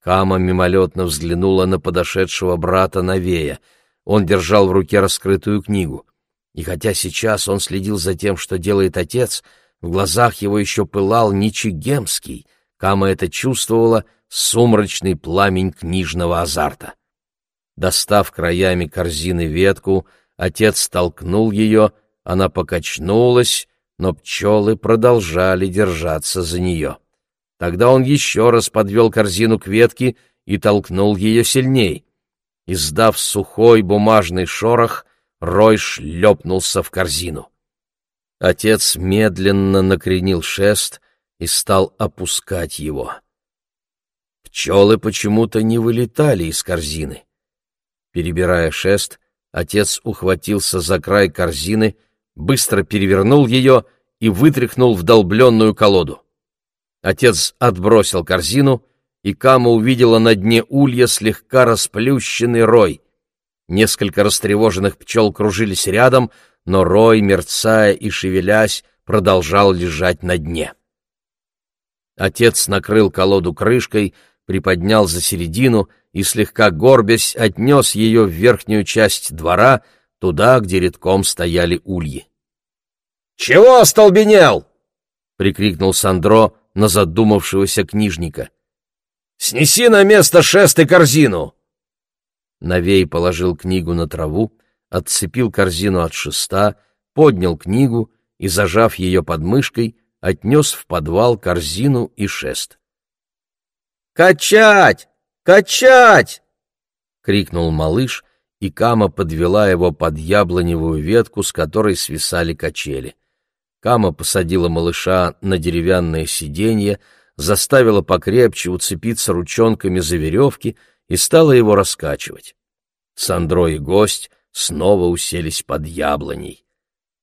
Кама мимолетно взглянула на подошедшего брата Навея. Он держал в руке раскрытую книгу. И хотя сейчас он следил за тем, что делает отец, в глазах его еще пылал не чигемский, Кама это чувствовала, сумрачный пламень книжного азарта. Достав краями корзины ветку, отец толкнул ее, она покачнулась, но пчелы продолжали держаться за нее. Тогда он еще раз подвел корзину к ветке и толкнул ее сильней. Издав сухой бумажный шорох, Рой шлепнулся в корзину. Отец медленно накренил шест и стал опускать его. Пчелы почему-то не вылетали из корзины. Перебирая шест, отец ухватился за край корзины, быстро перевернул ее и вытряхнул в долбленную колоду. Отец отбросил корзину, и Кама увидела на дне улья слегка расплющенный рой. Несколько растревоженных пчел кружились рядом, но рой, мерцая и шевелясь, продолжал лежать на дне. Отец накрыл колоду крышкой, приподнял за середину и, слегка горбясь, отнес ее в верхнюю часть двора, туда, где редком стояли ульи. «Чего остолбенел?» — прикрикнул Сандро на задумавшегося книжника. «Снеси на место шест и корзину!» Навей положил книгу на траву, отцепил корзину от шеста, поднял книгу и, зажав ее под мышкой, отнес в подвал корзину и шест. «Качать! Качать!» — крикнул малыш, и Кама подвела его под яблоневую ветку, с которой свисали качели. Кама посадила малыша на деревянное сиденье, заставила покрепче уцепиться ручонками за веревки и стала его раскачивать. Сандро и гость снова уселись под яблоней.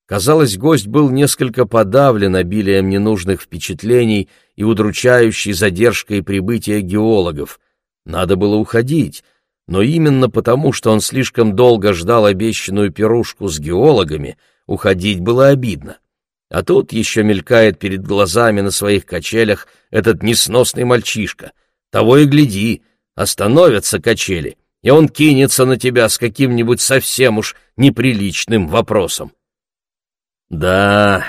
Казалось, гость был несколько подавлен обилием ненужных впечатлений и удручающей задержкой прибытия геологов. Надо было уходить, но именно потому, что он слишком долго ждал обещанную пирушку с геологами, уходить было обидно. А тут еще мелькает перед глазами на своих качелях этот несносный мальчишка. Того и гляди, остановятся качели, и он кинется на тебя с каким-нибудь совсем уж неприличным вопросом. «Да,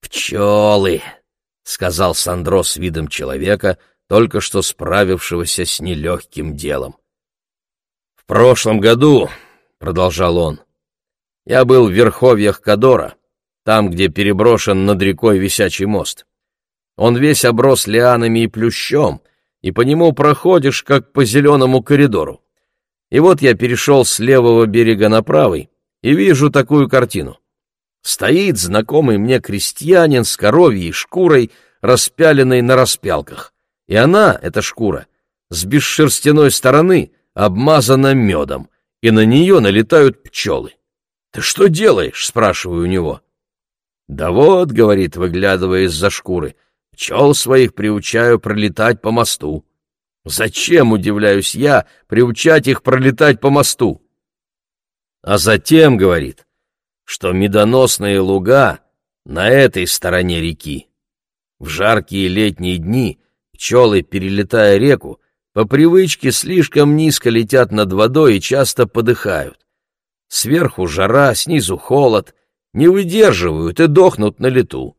пчелы», — сказал Сандро с видом человека, только что справившегося с нелегким делом. «В прошлом году», — продолжал он, — «я был в верховьях Кадора, там, где переброшен над рекой висячий мост. Он весь оброс лианами и плющом, и по нему проходишь, как по зеленому коридору. И вот я перешел с левого берега на правый и вижу такую картину. Стоит знакомый мне крестьянин с коровьей шкурой, распяленной на распялках. И она, эта шкура, с бесшерстяной стороны обмазана медом, и на нее налетают пчелы. «Ты что делаешь?» — спрашиваю у него. «Да вот», — говорит, выглядывая из-за шкуры, — «пчел своих приучаю пролетать по мосту». «Зачем, удивляюсь я, приучать их пролетать по мосту?» А затем, — говорит, — что медоносные луга на этой стороне реки. В жаркие летние дни пчелы, перелетая реку, по привычке слишком низко летят над водой и часто подыхают. Сверху жара, снизу холод, не выдерживают и дохнут на лету.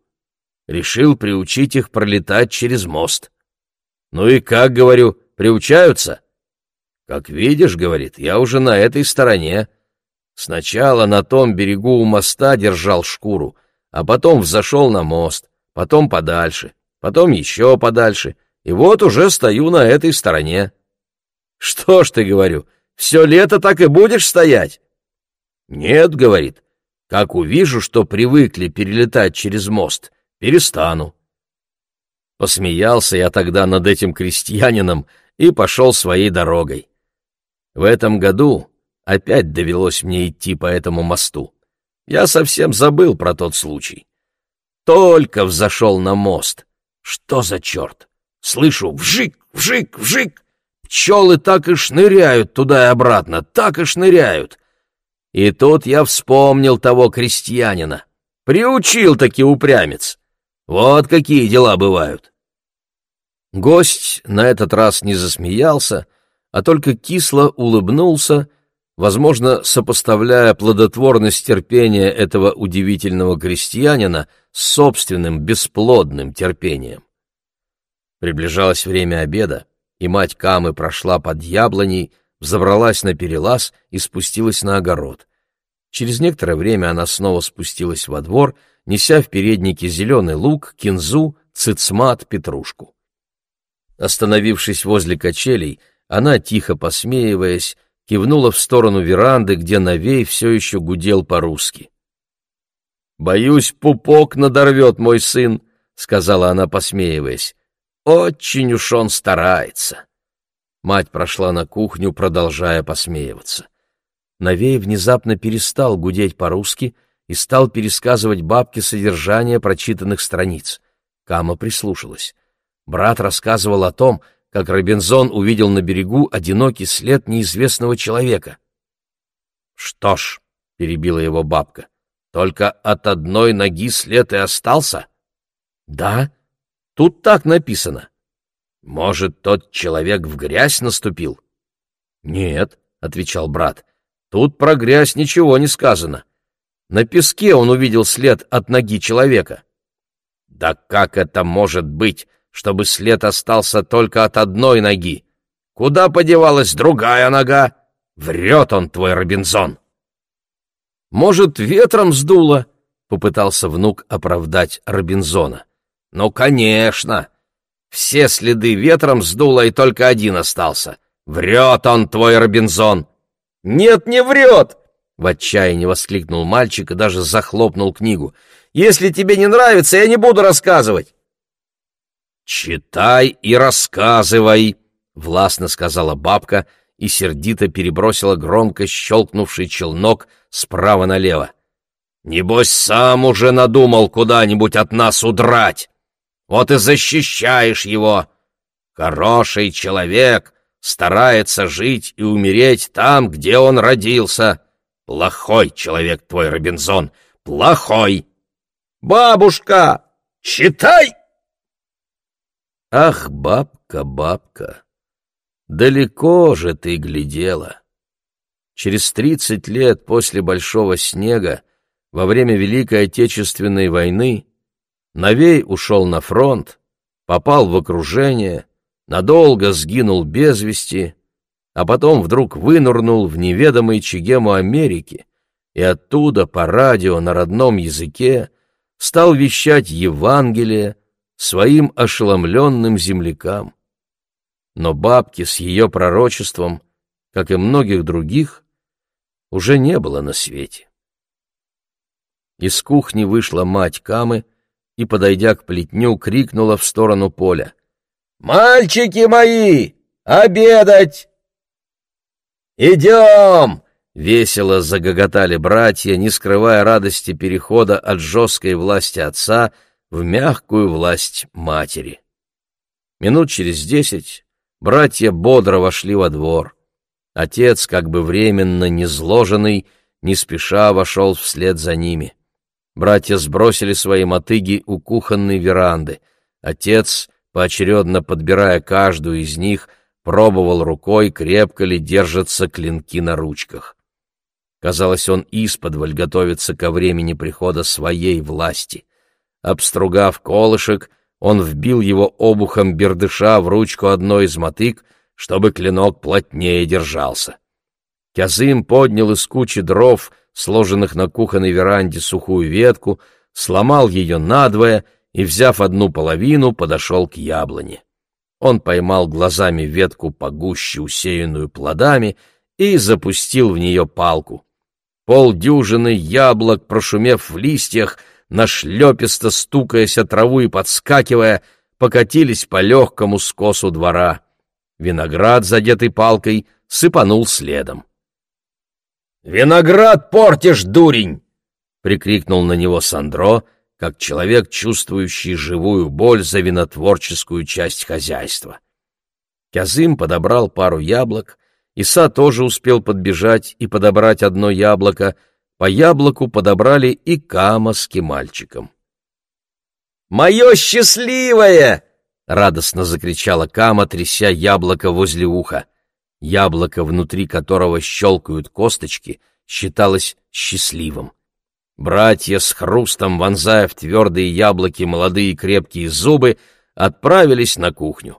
Решил приучить их пролетать через мост. Ну и как, говорю, приучаются? Как видишь, говорит, я уже на этой стороне. Сначала на том берегу у моста держал шкуру, а потом взошел на мост, потом подальше, потом еще подальше, и вот уже стою на этой стороне. Что ж ты, говорю, все лето так и будешь стоять? Нет, говорит, как увижу, что привыкли перелетать через мост, перестану. Посмеялся я тогда над этим крестьянином и пошел своей дорогой. В этом году опять довелось мне идти по этому мосту. Я совсем забыл про тот случай. Только взошел на мост. Что за черт? Слышу вжик, вжик, вжик. Пчелы так и шныряют туда и обратно, так и шныряют. И тут я вспомнил того крестьянина. Приучил таки упрямец. Вот какие дела бывают. Гость на этот раз не засмеялся, а только кисло улыбнулся, возможно, сопоставляя плодотворность терпения этого удивительного крестьянина с собственным бесплодным терпением. Приближалось время обеда, и мать Камы прошла под яблоней, взобралась на перелаз и спустилась на огород. Через некоторое время она снова спустилась во двор, неся в переднике зеленый лук, кинзу, цицмат, петрушку. Остановившись возле качелей, она, тихо посмеиваясь, кивнула в сторону веранды, где Навей все еще гудел по-русски. «Боюсь, пупок надорвет мой сын», — сказала она, посмеиваясь. «Очень уж он старается». Мать прошла на кухню, продолжая посмеиваться. Навей внезапно перестал гудеть по-русски и стал пересказывать бабке содержание прочитанных страниц. Кама прислушалась. Брат рассказывал о том, как Робинзон увидел на берегу одинокий след неизвестного человека. «Что ж», — перебила его бабка, — «только от одной ноги след и остался?» «Да, тут так написано». «Может, тот человек в грязь наступил?» «Нет», — отвечал брат, — «тут про грязь ничего не сказано. На песке он увидел след от ноги человека». «Да как это может быть, чтобы след остался только от одной ноги? Куда подевалась другая нога? Врет он, твой Робинзон!» «Может, ветром сдуло?» — попытался внук оправдать Робинзона. «Ну, конечно!» Все следы ветром сдуло, и только один остался. Врет он, твой Робинзон!» «Нет, не врет!» — в отчаянии воскликнул мальчик и даже захлопнул книгу. «Если тебе не нравится, я не буду рассказывать!» «Читай и рассказывай!» — властно сказала бабка и сердито перебросила громко щелкнувший челнок справа налево. «Небось, сам уже надумал куда-нибудь от нас удрать!» Вот и защищаешь его. Хороший человек старается жить и умереть там, где он родился. Плохой человек твой, Робинзон, плохой. Бабушка, читай! Ах, бабка, бабка, далеко же ты глядела. Через тридцать лет после Большого снега, во время Великой Отечественной войны, Новей ушел на фронт, попал в окружение, надолго сгинул без вести, а потом вдруг вынырнул в неведомой Чегему Америки и оттуда по радио на родном языке стал вещать Евангелие своим ошеломленным землякам. Но бабки с ее пророчеством, как и многих других, уже не было на свете. Из кухни вышла мать Камы, и, подойдя к плетню, крикнула в сторону поля. «Мальчики мои, обедать!» «Идем!» — весело загоготали братья, не скрывая радости перехода от жесткой власти отца в мягкую власть матери. Минут через десять братья бодро вошли во двор. Отец, как бы временно незложенный, не спеша вошел вслед за ними. Братья сбросили свои мотыги у кухонной веранды. Отец, поочередно подбирая каждую из них, пробовал рукой, крепко ли держатся клинки на ручках. Казалось, он исподволь готовится ко времени прихода своей власти. Обстругав колышек, он вбил его обухом бердыша в ручку одной из мотык, чтобы клинок плотнее держался. Кязым поднял из кучи дров сложенных на кухонной веранде сухую ветку, сломал ее надвое и, взяв одну половину, подошел к яблоне. Он поймал глазами ветку погуще, усеянную плодами, и запустил в нее палку. Полдюжины яблок, прошумев в листьях, нашлеписто стукаясь о траву и подскакивая, покатились по легкому скосу двора. Виноград, задетый палкой, сыпанул следом. «Виноград портишь, дурень!» — прикрикнул на него Сандро, как человек, чувствующий живую боль за винотворческую часть хозяйства. Кязым подобрал пару яблок, Иса тоже успел подбежать и подобрать одно яблоко, по яблоку подобрали и Кама с. «Мое счастливое!» — радостно закричала Кама, тряся яблоко возле уха яблоко, внутри которого щелкают косточки, считалось счастливым. Братья с хрустом, вонзая в твердые яблоки молодые крепкие зубы, отправились на кухню.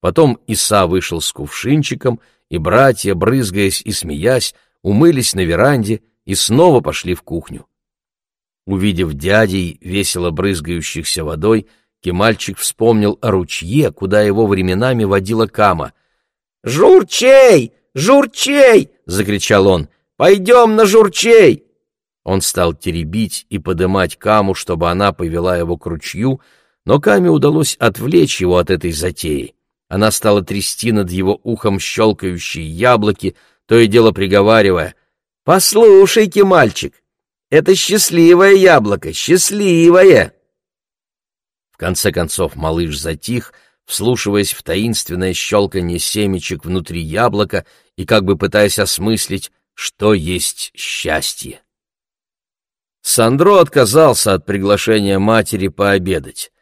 Потом Иса вышел с кувшинчиком, и братья, брызгаясь и смеясь, умылись на веранде и снова пошли в кухню. Увидев дядей, весело брызгающихся водой, Кемальчик вспомнил о ручье, куда его временами водила Кама. «Журчей! Журчей!» — закричал он. «Пойдем на Журчей!» Он стал теребить и подымать Каму, чтобы она повела его к ручью, но Каме удалось отвлечь его от этой затеи. Она стала трясти над его ухом щелкающие яблоки, то и дело приговаривая. «Послушайте, мальчик, это счастливое яблоко, счастливое!» В конце концов малыш затих, вслушиваясь в таинственное щелканье семечек внутри яблока и как бы пытаясь осмыслить, что есть счастье. Сандро отказался от приглашения матери пообедать.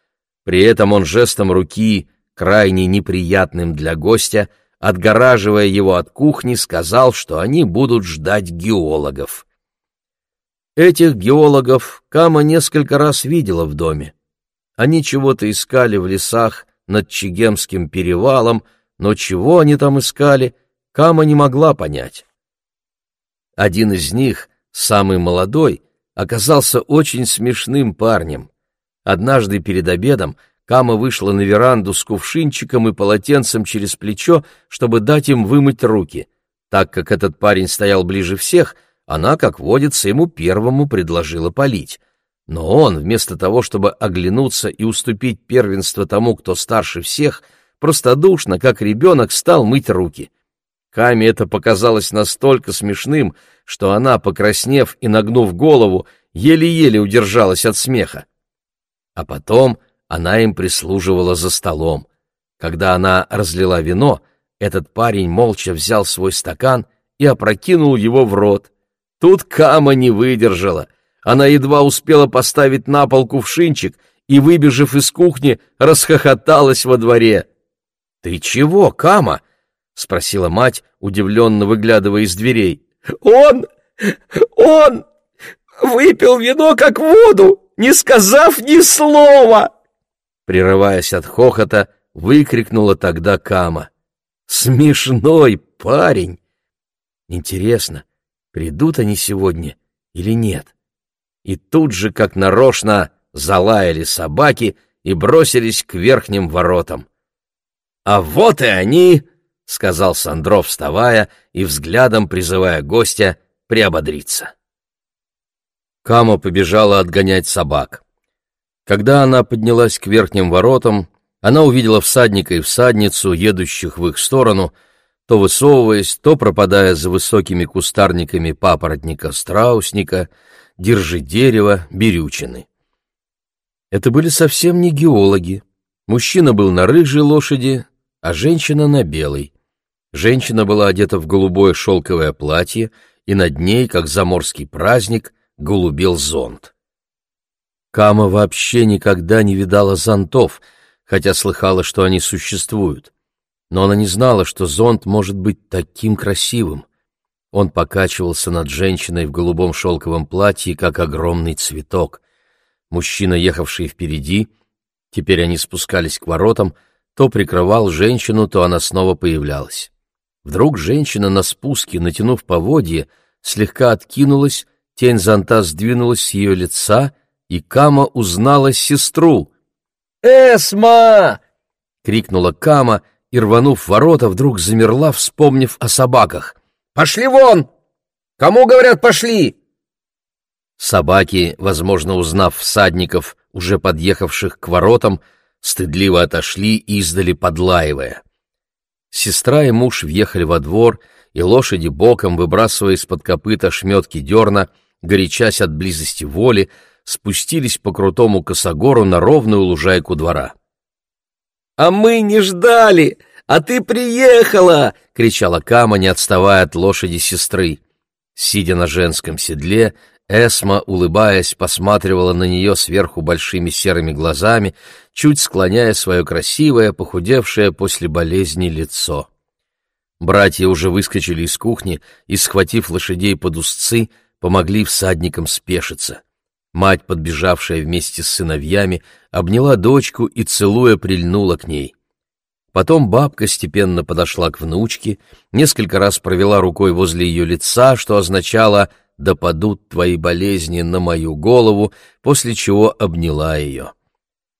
При этом он жестом руки крайне неприятным для гостя, отгораживая его от кухни, сказал, что они будут ждать геологов. Этих геологов Кама несколько раз видела в доме. Они чего-то искали в лесах над Чегемским перевалом, но чего они там искали, Кама не могла понять. Один из них, самый молодой, оказался очень смешным парнем. Однажды перед обедом Кама вышла на веранду с кувшинчиком и полотенцем через плечо, чтобы дать им вымыть руки. Так как этот парень стоял ближе всех, она, как водится, ему первому предложила полить. Но он, вместо того, чтобы оглянуться и уступить первенство тому, кто старше всех, простодушно, как ребенок, стал мыть руки. Каме это показалось настолько смешным, что она, покраснев и нагнув голову, еле-еле удержалась от смеха. А потом она им прислуживала за столом. Когда она разлила вино, этот парень молча взял свой стакан и опрокинул его в рот. Тут Кама не выдержала. Она едва успела поставить на пол кувшинчик и, выбежав из кухни, расхохоталась во дворе. — Ты чего, Кама? — спросила мать, удивленно выглядывая из дверей. — Он! Он! Выпил вино как воду, не сказав ни слова! Прерываясь от хохота, выкрикнула тогда Кама. «Смешной парень! Интересно, придут они сегодня или нет?» И тут же, как нарочно, залаяли собаки и бросились к верхним воротам. «А вот и они!» — сказал Сандров, вставая и взглядом призывая гостя приободриться. Кама побежала отгонять собак. Когда она поднялась к верхним воротам, она увидела всадника и всадницу, едущих в их сторону, то высовываясь, то пропадая за высокими кустарниками папоротника-страусника, держи дерева, берючины. Это были совсем не геологи. Мужчина был на рыжей лошади, а женщина на белой. Женщина была одета в голубое шелковое платье, и над ней, как заморский праздник, голубел зонт. Кама вообще никогда не видала зонтов, хотя слыхала, что они существуют. Но она не знала, что зонт может быть таким красивым. Он покачивался над женщиной в голубом шелковом платье, как огромный цветок. Мужчина, ехавший впереди, теперь они спускались к воротам, то прикрывал женщину, то она снова появлялась. Вдруг женщина на спуске, натянув поводье, слегка откинулась, тень зонта сдвинулась с ее лица, и Кама узнала сестру. «Эсма!» — крикнула Кама и, рванув ворота, вдруг замерла, вспомнив о собаках. «Пошли вон! Кому, говорят, пошли?» Собаки, возможно, узнав всадников, уже подъехавших к воротам, стыдливо отошли издали подлаивая. Сестра и муж въехали во двор, и лошади боком, выбрасывая из-под копыта шметки дерна, горячась от близости воли, спустились по крутому косогору на ровную лужайку двора. «А мы не ждали! А ты приехала!» — кричала Кама, не отставая от лошади сестры. Сидя на женском седле, Эсма, улыбаясь, посматривала на нее сверху большими серыми глазами, чуть склоняя свое красивое, похудевшее после болезни лицо. Братья уже выскочили из кухни и, схватив лошадей под узцы, помогли всадникам спешиться. Мать, подбежавшая вместе с сыновьями, обняла дочку и, целуя, прильнула к ней. Потом бабка степенно подошла к внучке, несколько раз провела рукой возле ее лица, что означало «да падут твои болезни на мою голову», после чего обняла ее.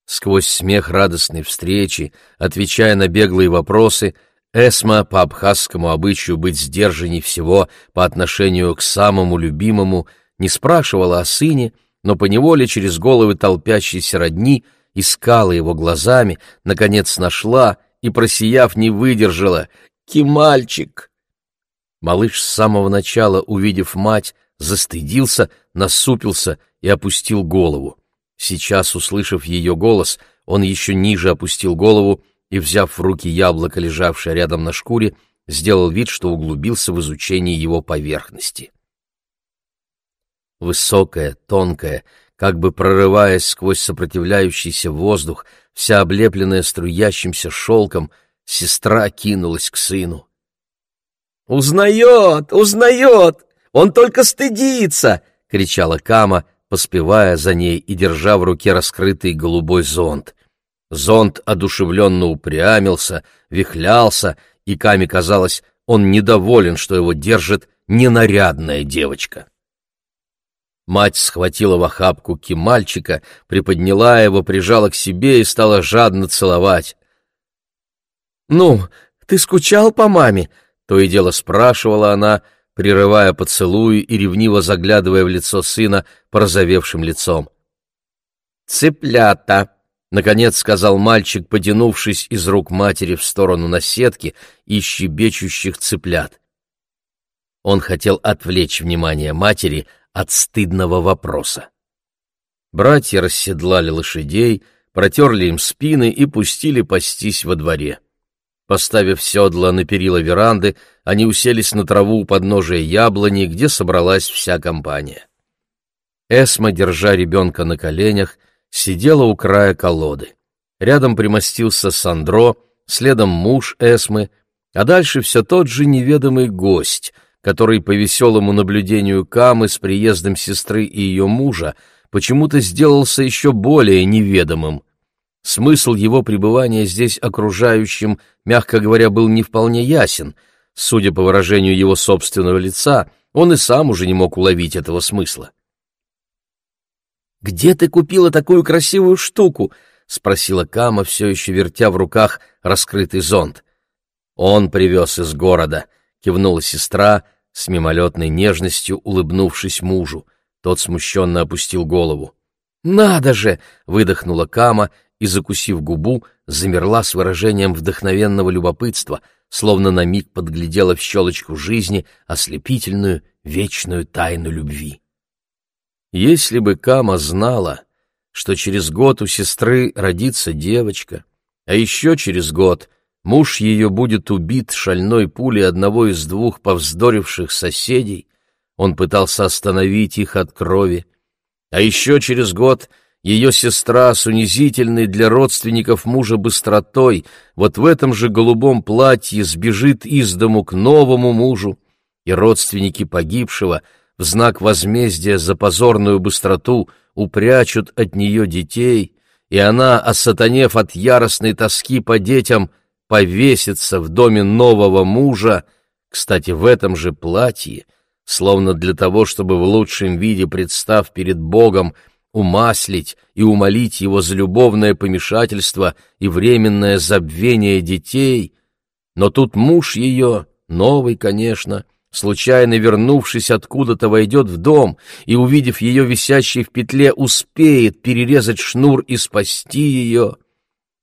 Сквозь смех радостной встречи, отвечая на беглые вопросы, Эсма по абхазскому обычаю быть сдержанней всего по отношению к самому любимому не спрашивала о сыне, но поневоле через головы толпящейся родни искала его глазами, наконец нашла и, просияв, не выдержала. «Кемальчик!» Малыш с самого начала, увидев мать, застыдился, насупился и опустил голову. Сейчас, услышав ее голос, он еще ниже опустил голову и, взяв в руки яблоко, лежавшее рядом на шкуре, сделал вид, что углубился в изучение его поверхности. Высокая, тонкая, как бы прорываясь сквозь сопротивляющийся воздух, вся облепленная струящимся шелком, сестра кинулась к сыну. «Узнает! Узнает! Он только стыдится!» — кричала Кама, поспевая за ней и держа в руке раскрытый голубой зонт. Зонт одушевленно упрямился, вихлялся, и Каме казалось, он недоволен, что его держит ненарядная девочка. Мать схватила в охапку кимальчика, приподняла его, прижала к себе и стала жадно целовать. «Ну, ты скучал по маме?» — то и дело спрашивала она, прерывая поцелуи и ревниво заглядывая в лицо сына порозовевшим лицом. «Цыплята!» — наконец сказал мальчик, потянувшись из рук матери в сторону наседки и щебечущих цыплят. Он хотел отвлечь внимание матери — от стыдного вопроса. Братья расседлали лошадей, протерли им спины и пустили пастись во дворе. Поставив седла на перила веранды, они уселись на траву у подножия яблони, где собралась вся компания. Эсма, держа ребенка на коленях, сидела у края колоды. Рядом примостился Сандро, следом муж Эсмы, а дальше все тот же неведомый гость — который по веселому наблюдению Камы с приездом сестры и ее мужа почему-то сделался еще более неведомым. Смысл его пребывания здесь окружающим, мягко говоря, был не вполне ясен. Судя по выражению его собственного лица, он и сам уже не мог уловить этого смысла. «Где ты купила такую красивую штуку?» — спросила Кама, все еще вертя в руках раскрытый зонт. «Он привез из города», — кивнула сестра, с мимолетной нежностью улыбнувшись мужу. Тот смущенно опустил голову. «Надо же!» — выдохнула Кама и, закусив губу, замерла с выражением вдохновенного любопытства, словно на миг подглядела в щелочку жизни ослепительную, вечную тайну любви. Если бы Кама знала, что через год у сестры родится девочка, а еще через год — муж ее будет убит шальной пулей одного из двух повздоривших соседей, он пытался остановить их от крови, а еще через год ее сестра с унизительной для родственников мужа быстротой вот в этом же голубом платье сбежит из дому к новому мужу, и родственники погибшего в знак возмездия за позорную быстроту упрячут от нее детей, и она, осатанев от яростной тоски по детям, повеситься в доме нового мужа, кстати, в этом же платье, словно для того, чтобы в лучшем виде, представ перед Богом, умаслить и умолить его за любовное помешательство и временное забвение детей, но тут муж ее, новый, конечно, случайно вернувшись откуда-то, войдет в дом и, увидев ее висящей в петле, успеет перерезать шнур и спасти ее —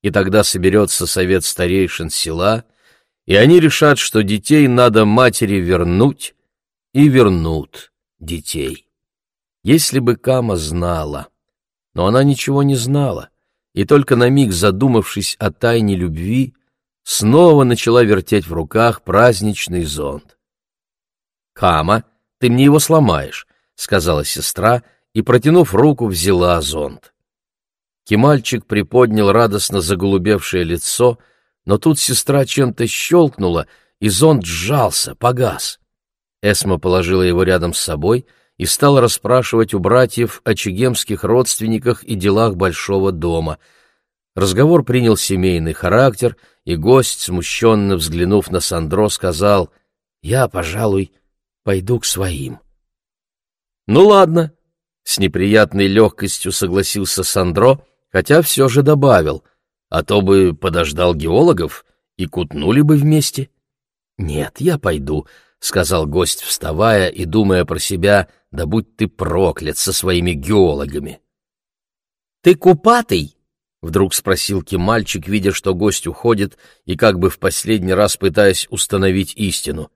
и тогда соберется совет старейшин села, и они решат, что детей надо матери вернуть, и вернут детей. Если бы Кама знала, но она ничего не знала, и только на миг задумавшись о тайне любви, снова начала вертеть в руках праздничный зонт. «Кама, ты мне его сломаешь», — сказала сестра, и, протянув руку, взяла зонт. Кемальчик приподнял радостно заголубевшее лицо, но тут сестра чем-то щелкнула, и зонт сжался, погас. Эсма положила его рядом с собой и стал расспрашивать у братьев о чегемских родственниках и делах большого дома. Разговор принял семейный характер, и гость, смущенно взглянув на Сандро, сказал «Я, пожалуй, пойду к своим». «Ну ладно», — с неприятной легкостью согласился Сандро, хотя все же добавил, «а то бы подождал геологов и кутнули бы вместе». «Нет, я пойду», — сказал гость, вставая и думая про себя, «да будь ты проклят со своими геологами». «Ты купатый?» — вдруг спросил Кемальчик, видя, что гость уходит, и как бы в последний раз пытаясь установить истину.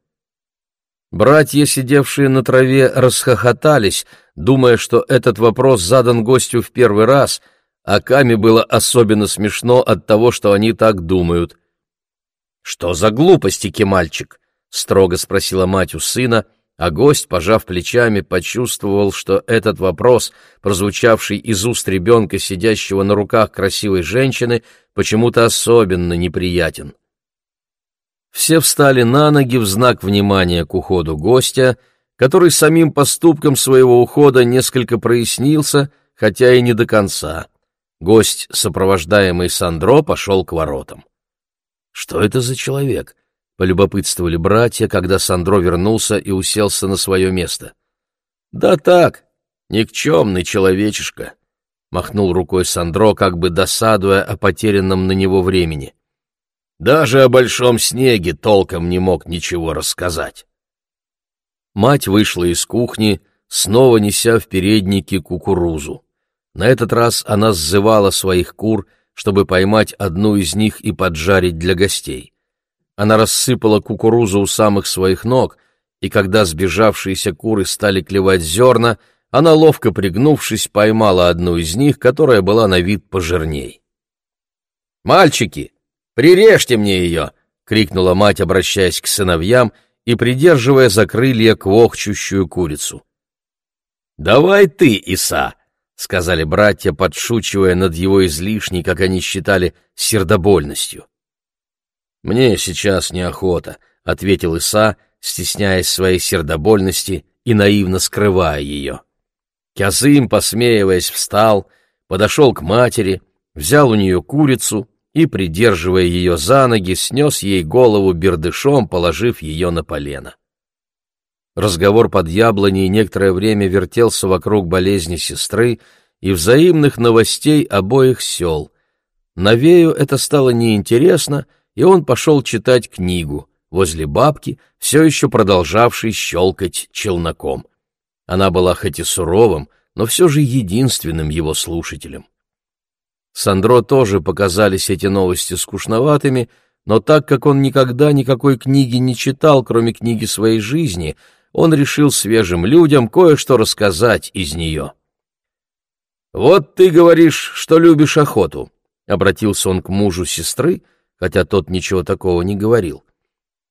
Братья, сидевшие на траве, расхохотались, думая, что этот вопрос задан гостю в первый раз, а Каме было особенно смешно от того, что они так думают. «Что за глупости, Кемальчик?» — строго спросила мать у сына, а гость, пожав плечами, почувствовал, что этот вопрос, прозвучавший из уст ребенка, сидящего на руках красивой женщины, почему-то особенно неприятен. Все встали на ноги в знак внимания к уходу гостя, который самим поступком своего ухода несколько прояснился, хотя и не до конца. Гость, сопровождаемый Сандро, пошел к воротам. «Что это за человек?» полюбопытствовали братья, когда Сандро вернулся и уселся на свое место. «Да так, никчемный человечишка», — махнул рукой Сандро, как бы досадуя о потерянном на него времени. «Даже о большом снеге толком не мог ничего рассказать». Мать вышла из кухни, снова неся в переднике кукурузу. На этот раз она сзывала своих кур, чтобы поймать одну из них и поджарить для гостей. Она рассыпала кукурузу у самых своих ног, и когда сбежавшиеся куры стали клевать зерна, она, ловко пригнувшись, поймала одну из них, которая была на вид пожирней. «Мальчики, прирежьте мне ее!» — крикнула мать, обращаясь к сыновьям и придерживая за крылья квохчущую курицу. «Давай ты, Иса!» — сказали братья, подшучивая над его излишней, как они считали, сердобольностью. «Мне сейчас неохота», — ответил Иса, стесняясь своей сердобольности и наивно скрывая ее. Кязым, посмеиваясь, встал, подошел к матери, взял у нее курицу и, придерживая ее за ноги, снес ей голову бердышом, положив ее на полено. Разговор под яблоней некоторое время вертелся вокруг болезни сестры и взаимных новостей обоих сел. Навею это стало неинтересно, и он пошел читать книгу возле бабки, все еще продолжавшей щелкать челноком. Она была хоть и суровым, но все же единственным его слушателем. Сандро тоже показались эти новости скучноватыми, но так как он никогда никакой книги не читал, кроме книги своей жизни, он решил свежим людям кое-что рассказать из нее. «Вот ты говоришь, что любишь охоту», — обратился он к мужу сестры, хотя тот ничего такого не говорил.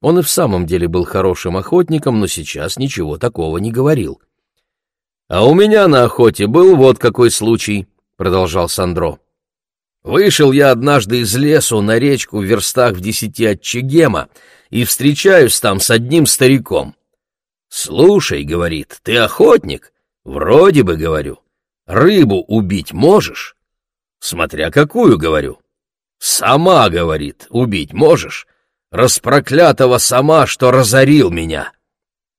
Он и в самом деле был хорошим охотником, но сейчас ничего такого не говорил. «А у меня на охоте был вот какой случай», — продолжал Сандро. «Вышел я однажды из лесу на речку в верстах в десяти от Чегема и встречаюсь там с одним стариком. «Слушай, — говорит, — ты охотник? Вроде бы, — говорю. Рыбу убить можешь?» «Смотря какую, — говорю. «Сама, — говорит, — убить можешь? Распроклятого сама, что разорил меня!»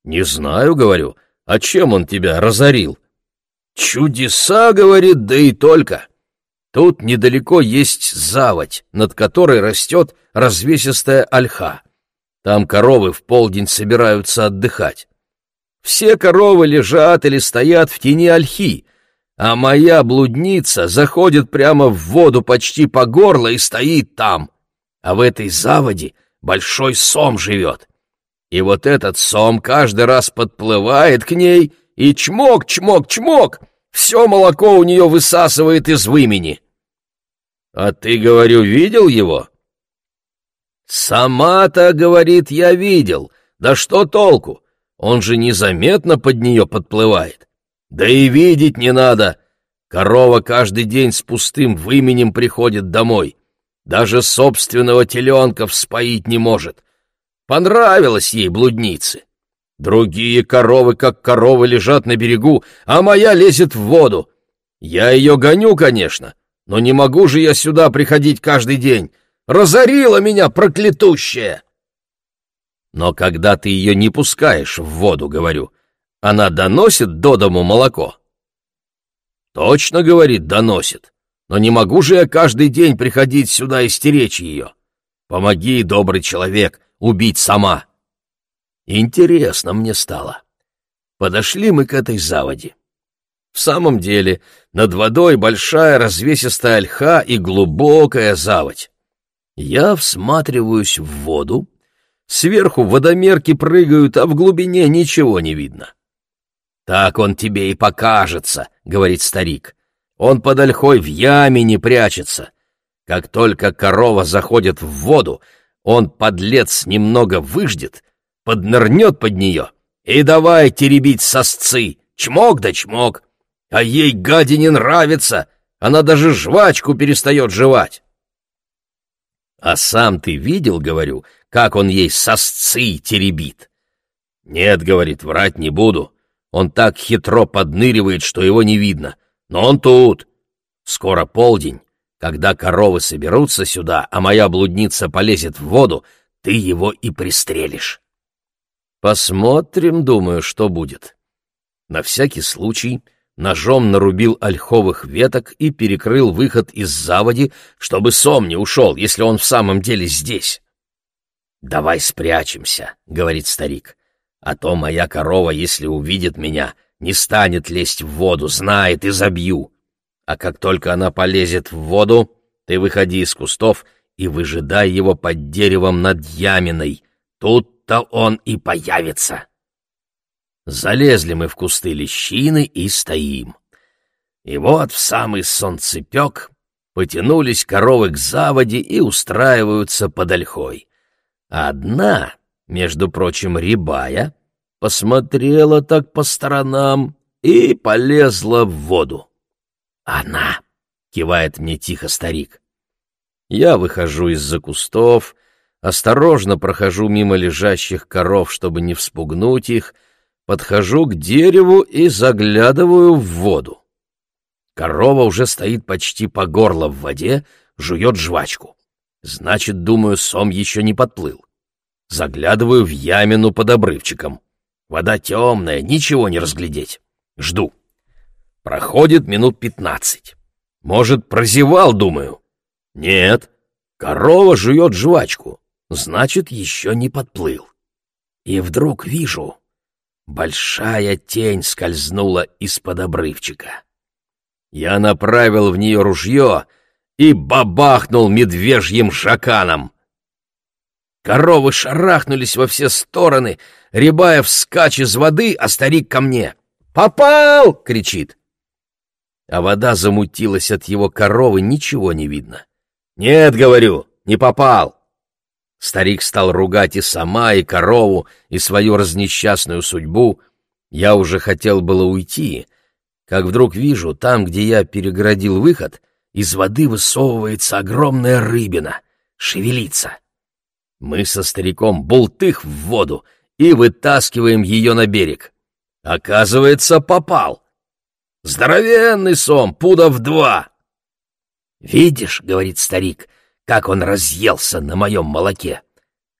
«Не знаю, — говорю, — а чем он тебя разорил?» «Чудеса, — говорит, — да и только. Тут недалеко есть заводь, над которой растет развесистая ольха. Там коровы в полдень собираются отдыхать. Все коровы лежат или стоят в тени ольхи, а моя блудница заходит прямо в воду почти по горло и стоит там. А в этой заводе большой сом живет. И вот этот сом каждый раз подплывает к ней и чмок, чмок, чмок, все молоко у нее высасывает из вымени. А ты, говорю, видел его? Сама-то, говорит, я видел. Да что толку? Он же незаметно под нее подплывает. Да и видеть не надо. Корова каждый день с пустым выменем приходит домой. Даже собственного теленка вспоить не может. Понравилось ей блуднице. Другие коровы, как коровы, лежат на берегу, а моя лезет в воду. Я ее гоню, конечно, но не могу же я сюда приходить каждый день. Разорила меня проклятущая!» «Но когда ты ее не пускаешь в воду, — говорю, — она доносит до дому молоко?» «Точно, — говорит, — доносит, но не могу же я каждый день приходить сюда и стеречь ее. Помоги, добрый человек, убить сама!» Интересно мне стало. Подошли мы к этой заводе. В самом деле, над водой большая развесистая ольха и глубокая заводь. Я всматриваюсь в воду, сверху водомерки прыгают, а в глубине ничего не видно. «Так он тебе и покажется», — говорит старик. «Он под ольхой в яме не прячется. Как только корова заходит в воду, он, подлец, немного выждет, поднырнет под нее и давай теребить сосцы, чмок да чмок. А ей, гади, не нравится, она даже жвачку перестает жевать. А сам ты видел, говорю, как он ей сосцы теребит? Нет, говорит, врать не буду. Он так хитро подныривает, что его не видно. Но он тут. Скоро полдень. Когда коровы соберутся сюда, а моя блудница полезет в воду, ты его и пристрелишь. Посмотрим, думаю, что будет. На всякий случай ножом нарубил ольховых веток и перекрыл выход из заводи, чтобы сом не ушел, если он в самом деле здесь. «Давай спрячемся», — говорит старик, — «а то моя корова, если увидит меня, не станет лезть в воду, знает и забью. А как только она полезет в воду, ты выходи из кустов и выжидай его под деревом над яминой. Тут-то он и появится». Залезли мы в кусты лещины и стоим. И вот в самый солнцепек потянулись коровы к заводе и устраиваются под ольхой. Одна, между прочим, рябая, посмотрела так по сторонам и полезла в воду. «Она!» — кивает мне тихо старик. Я выхожу из-за кустов, осторожно прохожу мимо лежащих коров, чтобы не вспугнуть их, подхожу к дереву и заглядываю в воду. Корова уже стоит почти по горло в воде, жует жвачку. Значит, думаю, сом еще не подплыл. Заглядываю в ямину под обрывчиком. Вода темная, ничего не разглядеть. Жду. Проходит минут пятнадцать. Может, прозевал, думаю. Нет, корова жует жвачку. Значит, еще не подплыл. И вдруг вижу, Большая тень скользнула из-под обрывчика. Я направил в нее ружье и бабахнул медвежьим шаканом. Коровы шарахнулись во все стороны, Рябаев скач из воды, а старик ко мне. «Попал!» — кричит. А вода замутилась от его коровы, ничего не видно. «Нет, — говорю, — не попал. Старик стал ругать и сама, и корову, и свою разнесчастную судьбу. Я уже хотел было уйти, как вдруг вижу, там, где я перегородил выход, из воды высовывается огромная рыбина, шевелится. Мы со стариком бултых в воду и вытаскиваем ее на берег. Оказывается, попал. Здоровенный сом, пудов два. «Видишь, — говорит старик, — как он разъелся на моем молоке.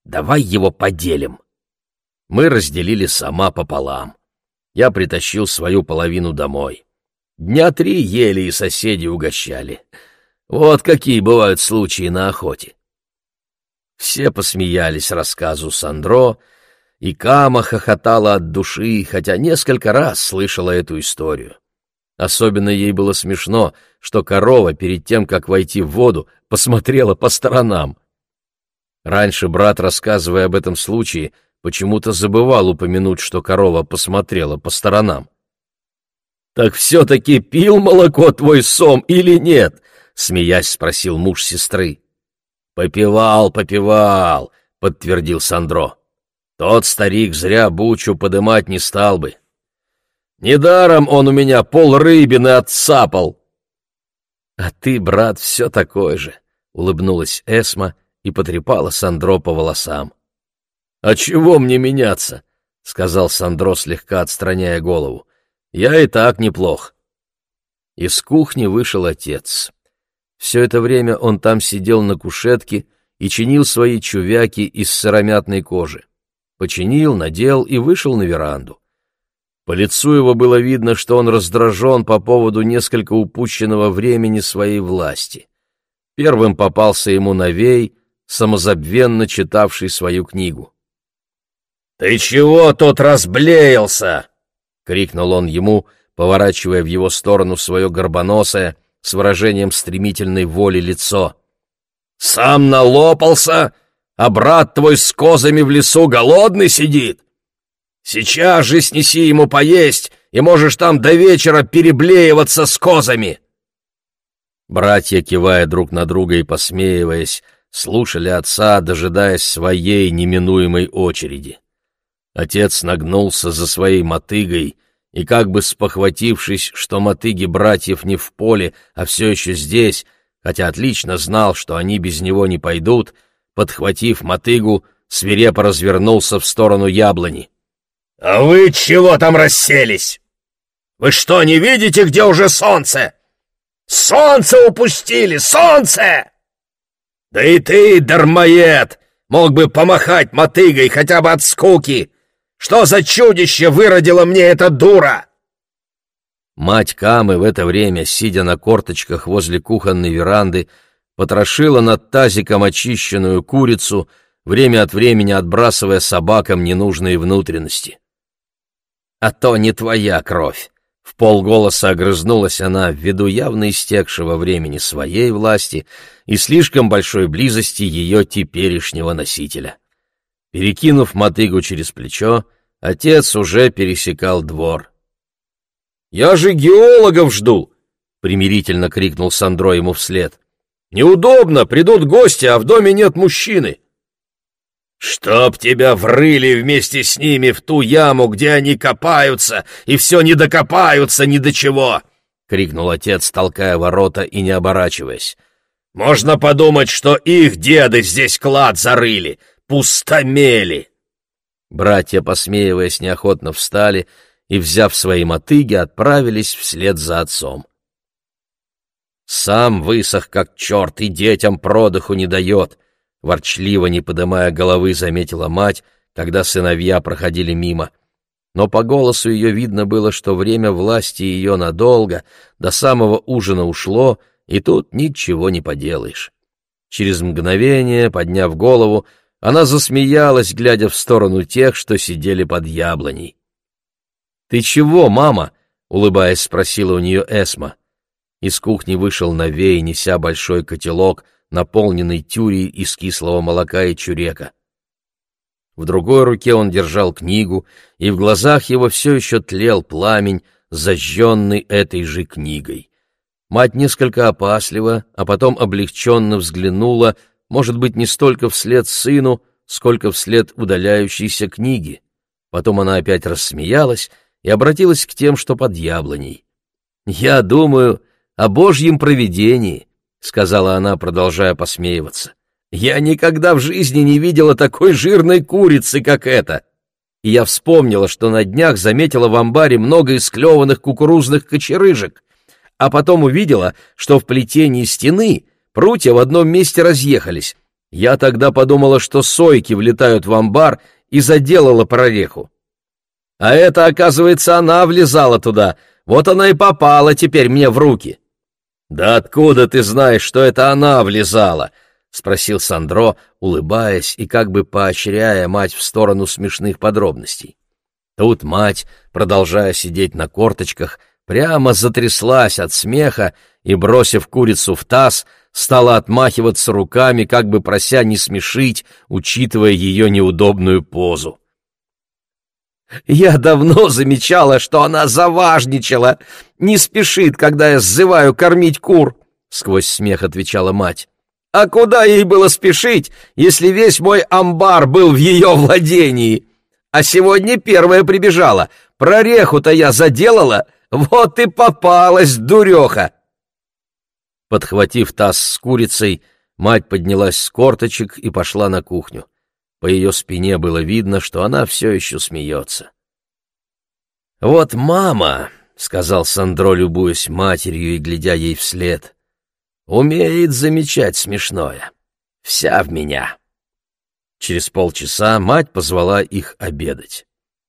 Давай его поделим. Мы разделили сама пополам. Я притащил свою половину домой. Дня три ели и соседи угощали. Вот какие бывают случаи на охоте. Все посмеялись рассказу Сандро, и Кама хохотала от души, хотя несколько раз слышала эту историю. Особенно ей было смешно, что корова перед тем, как войти в воду, посмотрела по сторонам. Раньше брат, рассказывая об этом случае, почему-то забывал упомянуть, что корова посмотрела по сторонам. «Так все-таки пил молоко твой сом или нет?» — смеясь спросил муж сестры. «Попивал, попивал», — подтвердил Сандро. «Тот старик зря бучу подымать не стал бы. Недаром он у меня пол рыбины отцапал. — А ты, брат, все такой же, — улыбнулась Эсма и потрепала Сандро по волосам. — А чего мне меняться? — сказал Сандро, слегка отстраняя голову. «Я и так неплох». Из кухни вышел отец. Все это время он там сидел на кушетке и чинил свои чувяки из сыромятной кожи. Починил, надел и вышел на веранду. По лицу его было видно, что он раздражен по поводу несколько упущенного времени своей власти. Первым попался ему Новей, самозабвенно читавший свою книгу. «Ты чего тут разблеялся?» — крикнул он ему, поворачивая в его сторону свое горбоносое, с выражением стремительной воли лицо. «Сам налопался, а брат твой с козами в лесу голодный сидит? Сейчас же снеси ему поесть, и можешь там до вечера переблеиваться с козами!» Братья, кивая друг на друга и посмеиваясь, слушали отца, дожидаясь своей неминуемой очереди. Отец нагнулся за своей мотыгой и, как бы спохватившись, что мотыги братьев не в поле, а все еще здесь, хотя отлично знал, что они без него не пойдут, подхватив мотыгу, свирепо развернулся в сторону яблони. «А вы чего там расселись? Вы что, не видите, где уже солнце? Солнце упустили! Солнце!» «Да и ты, дармоед, мог бы помахать мотыгой хотя бы от скуки! Что за чудище выродила мне эта дура?» Мать Камы в это время, сидя на корточках возле кухонной веранды, потрошила над тазиком очищенную курицу, время от времени отбрасывая собакам ненужные внутренности а то не твоя кровь. В полголоса огрызнулась она ввиду явно истекшего времени своей власти и слишком большой близости ее теперешнего носителя. Перекинув мотыгу через плечо, отец уже пересекал двор. «Я же геологов жду!» — примирительно крикнул Сандро ему вслед. «Неудобно, придут гости, а в доме нет мужчины. «Чтоб тебя врыли вместе с ними в ту яму, где они копаются, и все не докопаются ни до чего!» — крикнул отец, толкая ворота и не оборачиваясь. «Можно подумать, что их деды здесь клад зарыли, пустомели!» Братья, посмеиваясь, неохотно встали и, взяв свои мотыги, отправились вслед за отцом. «Сам высох, как черт, и детям продыху не дает», ворчливо не подымая головы, заметила мать, когда сыновья проходили мимо. Но по голосу ее видно было, что время власти ее надолго, до самого ужина ушло, и тут ничего не поделаешь. Через мгновение, подняв голову, она засмеялась, глядя в сторону тех, что сидели под яблоней. «Ты чего, мама?» — улыбаясь, спросила у нее Эсма. Из кухни вышел Навей, неся большой котелок — наполненный тюрей из кислого молока и чурека. В другой руке он держал книгу, и в глазах его все еще тлел пламень, зажженный этой же книгой. Мать несколько опасливо, а потом облегченно взглянула, может быть, не столько вслед сыну, сколько вслед удаляющейся книги. Потом она опять рассмеялась и обратилась к тем, что под яблоней. «Я думаю о Божьем провидении. — сказала она, продолжая посмеиваться. «Я никогда в жизни не видела такой жирной курицы, как эта!» И я вспомнила, что на днях заметила в амбаре много исклеванных кукурузных кочерыжек, а потом увидела, что в плетении стены прутья в одном месте разъехались. Я тогда подумала, что сойки влетают в амбар и заделала прореху. А это, оказывается, она влезала туда, вот она и попала теперь мне в руки. «Да откуда ты знаешь, что это она влезала?» — спросил Сандро, улыбаясь и как бы поощряя мать в сторону смешных подробностей. Тут мать, продолжая сидеть на корточках, прямо затряслась от смеха и, бросив курицу в таз, стала отмахиваться руками, как бы прося не смешить, учитывая ее неудобную позу. Я давно замечала, что она заважничала, не спешит, когда я сзываю кормить кур, — сквозь смех отвечала мать. А куда ей было спешить, если весь мой амбар был в ее владении? А сегодня первая прибежала. Прореху-то я заделала, вот и попалась, дуреха. Подхватив таз с курицей, мать поднялась с корточек и пошла на кухню. По ее спине было видно, что она все еще смеется. «Вот мама», — сказал Сандро, любуясь матерью и глядя ей вслед, — «умеет замечать смешное. Вся в меня». Через полчаса мать позвала их обедать.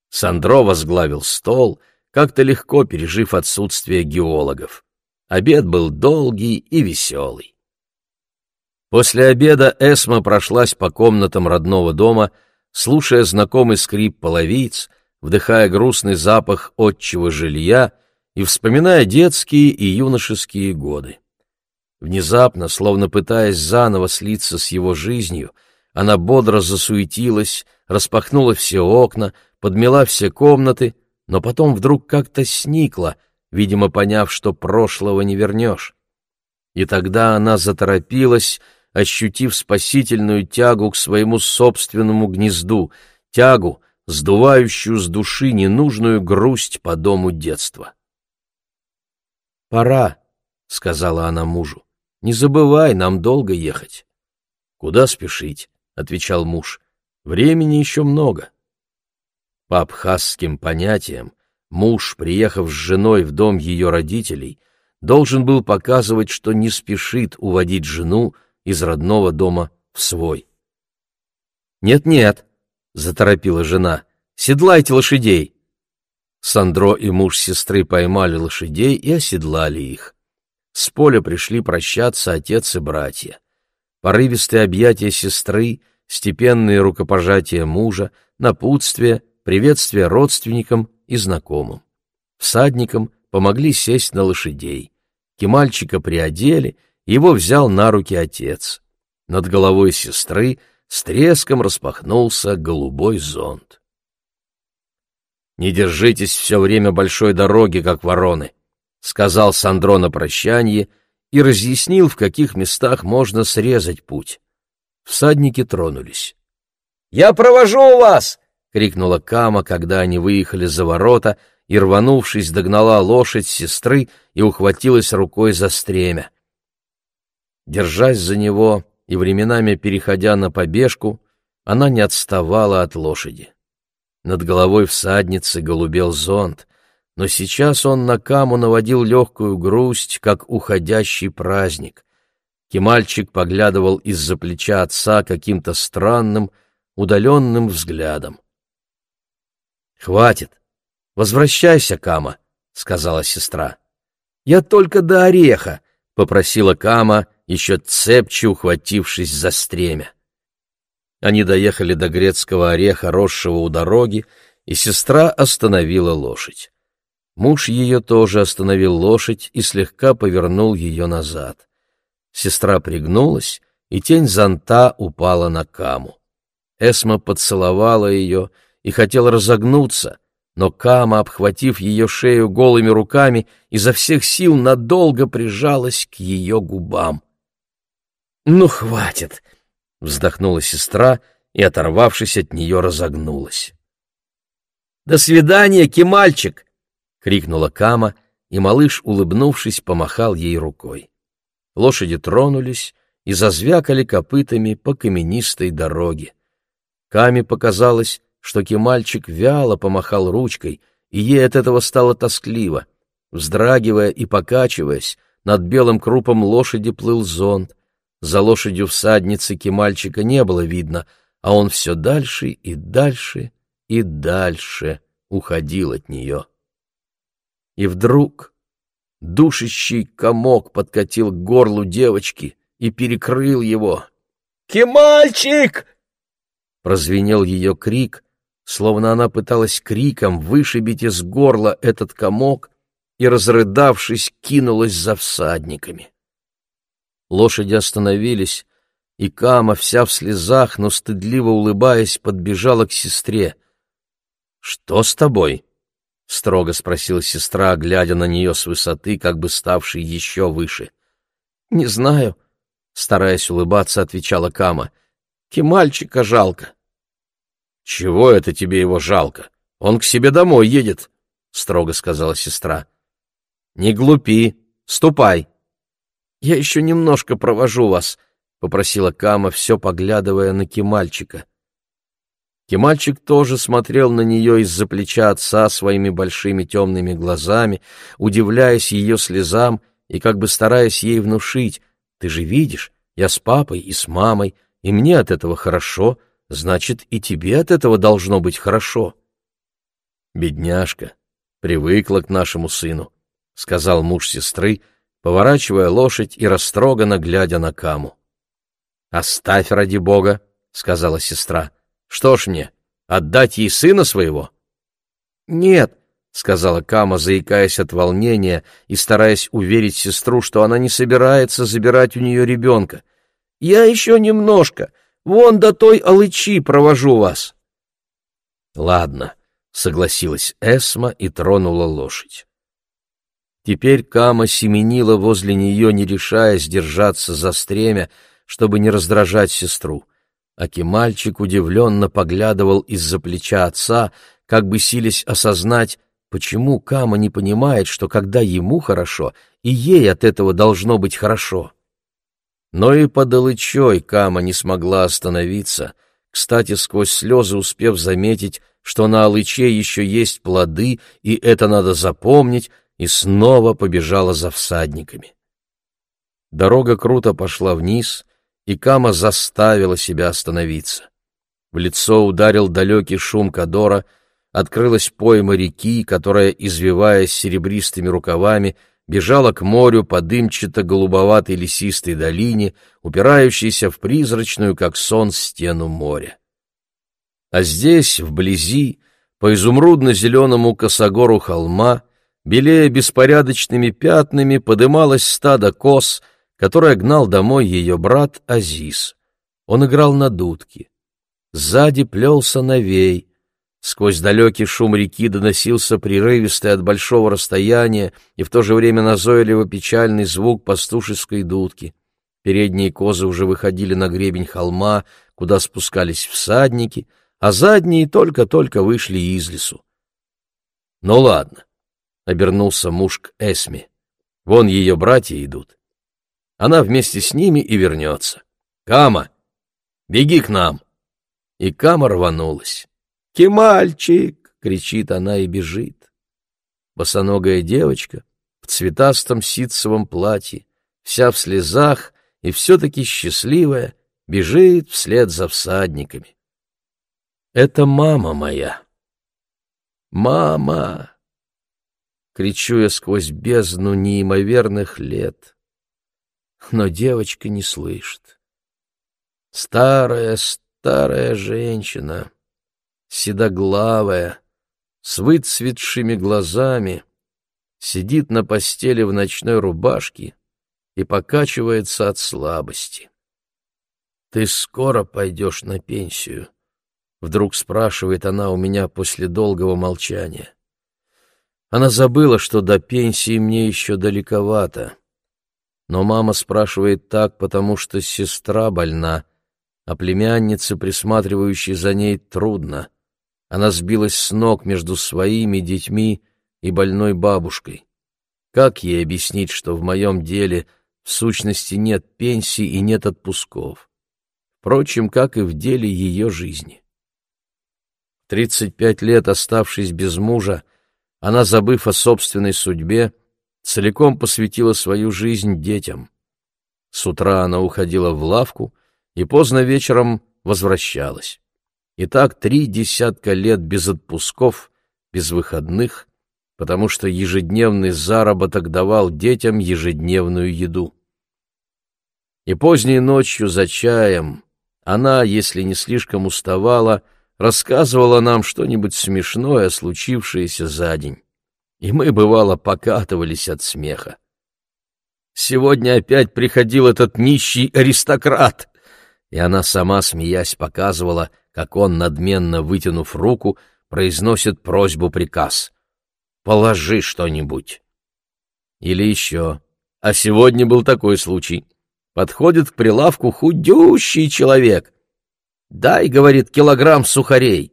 Сандро возглавил стол, как-то легко пережив отсутствие геологов. Обед был долгий и веселый. После обеда Эсма прошлась по комнатам родного дома, слушая знакомый скрип половиц, вдыхая грустный запах отчего жилья и вспоминая детские и юношеские годы. Внезапно, словно пытаясь заново слиться с его жизнью, она бодро засуетилась, распахнула все окна, подмела все комнаты, но потом вдруг как-то сникла, видимо, поняв, что прошлого не вернешь. И тогда она заторопилась, ощутив спасительную тягу к своему собственному гнезду, тягу, сдувающую с души ненужную грусть по дому детства. «Пора», — сказала она мужу, — «не забывай, нам долго ехать». «Куда спешить?» — отвечал муж. «Времени еще много». По абхазским понятиям, муж, приехав с женой в дом ее родителей, должен был показывать, что не спешит уводить жену из родного дома в свой. «Нет-нет», — заторопила жена, — «седлайте лошадей». Сандро и муж сестры поймали лошадей и оседлали их. С поля пришли прощаться отец и братья. Порывистые объятия сестры, степенные рукопожатия мужа, напутствие, приветствие родственникам и знакомым. Всадникам помогли сесть на лошадей. Кемальчика приодели — его взял на руки отец. Над головой сестры с треском распахнулся голубой зонт. «Не держитесь все время большой дороги, как вороны», — сказал Сандро на прощание и разъяснил, в каких местах можно срезать путь. Всадники тронулись. «Я провожу вас!» — крикнула Кама, когда они выехали за ворота, и, рванувшись, догнала лошадь сестры и ухватилась рукой за стремя. Держась за него и временами переходя на побежку, она не отставала от лошади. Над головой всадницы голубел зонт, но сейчас он на каму наводил легкую грусть, как уходящий праздник. Кемальчик поглядывал из-за плеча отца каким-то странным, удаленным взглядом. «Хватит! Возвращайся, Кама!» — сказала сестра. «Я только до ореха!» — попросила Кама, еще цепче ухватившись за стремя. Они доехали до грецкого ореха, росшего у дороги, и сестра остановила лошадь. Муж ее тоже остановил лошадь и слегка повернул ее назад. Сестра пригнулась, и тень зонта упала на каму. Эсма поцеловала ее и хотела разогнуться, но Кама, обхватив ее шею голыми руками, изо всех сил надолго прижалась к ее губам. «Ну, хватит!» — вздохнула сестра и, оторвавшись от нее, разогнулась. «До свидания, Кемальчик!» — крикнула Кама, и малыш, улыбнувшись, помахал ей рукой. Лошади тронулись и зазвякали копытами по каменистой дороге. Каме показалось, что Кемальчик вяло помахал ручкой, и ей от этого стало тоскливо. Вздрагивая и покачиваясь, над белым крупом лошади плыл зонт, за лошадью всадницы Кемальчика не было видно, а он все дальше и дальше и дальше уходил от нее. И вдруг душащий комок подкатил к горлу девочки и перекрыл его. «Кемальчик!» Прозвенел ее крик, словно она пыталась криком вышибить из горла этот комок и, разрыдавшись, кинулась за всадниками. Лошади остановились, и Кама, вся в слезах, но стыдливо улыбаясь, подбежала к сестре. «Что с тобой?» — строго спросила сестра, глядя на нее с высоты, как бы ставшей еще выше. «Не знаю», — стараясь улыбаться, отвечала Кама. «Кемальчика жалко». «Чего это тебе его жалко? Он к себе домой едет», — строго сказала сестра. «Не глупи, ступай». «Я еще немножко провожу вас», — попросила Кама, все поглядывая на Кемальчика. Кемальчик тоже смотрел на нее из-за плеча отца своими большими темными глазами, удивляясь ее слезам и как бы стараясь ей внушить, «Ты же видишь, я с папой и с мамой, и мне от этого хорошо, значит, и тебе от этого должно быть хорошо». «Бедняжка, привыкла к нашему сыну», — сказал муж сестры, поворачивая лошадь и растроганно глядя на Каму. «Оставь ради бога», — сказала сестра. Что ж мне, отдать ей сына своего? Нет, сказала Кама, заикаясь от волнения и стараясь уверить сестру, что она не собирается забирать у нее ребенка. Я еще немножко, вон до той алычи провожу вас. Ладно, согласилась Эсма и тронула лошадь. Теперь Кама семенила возле нее, не решаясь держаться за стремя, чтобы не раздражать сестру. Аки-мальчик удивленно поглядывал из-за плеча отца, как бы силясь осознать, почему Кама не понимает, что когда ему хорошо, и ей от этого должно быть хорошо. Но и под Алычой Кама не смогла остановиться, кстати, сквозь слезы успев заметить, что на Алыче еще есть плоды, и это надо запомнить, и снова побежала за всадниками. Дорога круто пошла вниз — и Кама заставила себя остановиться. В лицо ударил далекий шум Кадора, открылась пойма реки, которая, извиваясь серебристыми рукавами, бежала к морю по дымчато-голубоватой лесистой долине, упирающейся в призрачную, как сон, стену моря. А здесь, вблизи, по изумрудно-зеленому косогору холма, белея беспорядочными пятнами, подымалось стадо коз — которое гнал домой ее брат Азиз. Он играл на дудке. Сзади плелся Навей. Сквозь далекий шум реки доносился прерывистый от большого расстояния и в то же время назойливо печальный звук пастушеской дудки. Передние козы уже выходили на гребень холма, куда спускались всадники, а задние только-только вышли из лесу. — Ну ладно, — обернулся муж к Эсме. — Вон ее братья идут. Она вместе с ними и вернется. «Кама, беги к нам!» И Кама рванулась. «Кемальчик!» — кричит она и бежит. Босоногая девочка в цветастом ситцевом платье, вся в слезах и все-таки счастливая, бежит вслед за всадниками. Это мама моя. Мама! Кричу я сквозь бездну неимоверных лет но девочка не слышит. Старая, старая женщина, седоглавая, с выцветшими глазами, сидит на постели в ночной рубашке и покачивается от слабости. «Ты скоро пойдешь на пенсию?» — вдруг спрашивает она у меня после долгого молчания. Она забыла, что до пенсии мне еще далековато. Но мама спрашивает так, потому что сестра больна, а племяннице, присматривающей за ней, трудно. Она сбилась с ног между своими детьми и больной бабушкой. Как ей объяснить, что в моем деле в сущности нет пенсии и нет отпусков? Впрочем, как и в деле ее жизни. Тридцать пять лет оставшись без мужа, она, забыв о собственной судьбе, целиком посвятила свою жизнь детям. С утра она уходила в лавку и поздно вечером возвращалась. И так три десятка лет без отпусков, без выходных, потому что ежедневный заработок давал детям ежедневную еду. И поздней ночью за чаем она, если не слишком уставала, рассказывала нам что-нибудь смешное, случившееся за день и мы, бывало, покатывались от смеха. Сегодня опять приходил этот нищий аристократ, и она сама, смеясь, показывала, как он, надменно вытянув руку, произносит просьбу-приказ. «Положи что-нибудь». Или еще. А сегодня был такой случай. Подходит к прилавку худющий человек. «Дай, — говорит, — килограмм сухарей».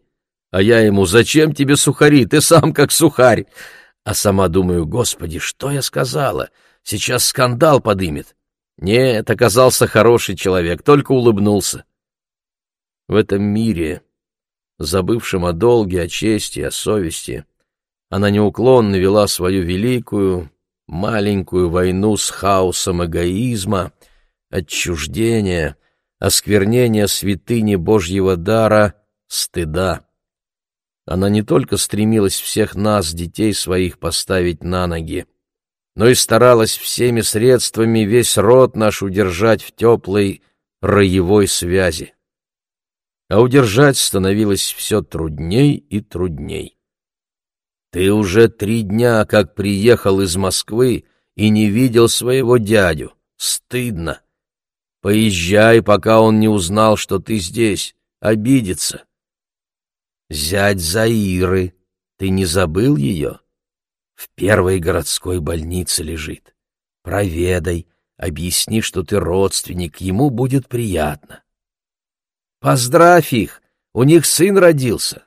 А я ему, «Зачем тебе сухари? Ты сам как сухарь» а сама думаю, господи, что я сказала? Сейчас скандал подымет. Нет, оказался хороший человек, только улыбнулся. В этом мире забывшим о долге, о чести, о совести, она неуклонно вела свою великую, маленькую войну с хаосом эгоизма, отчуждения, осквернения святыни Божьего дара, стыда. Она не только стремилась всех нас, детей своих, поставить на ноги, но и старалась всеми средствами весь род наш удержать в теплой роевой связи. А удержать становилось все трудней и трудней. Ты уже три дня как приехал из Москвы и не видел своего дядю. Стыдно. Поезжай, пока он не узнал, что ты здесь. Обидится. Зять Заиры. Ты не забыл ее? В первой городской больнице лежит. Проведай, объясни, что ты родственник, ему будет приятно. Поздравь их, у них сын родился.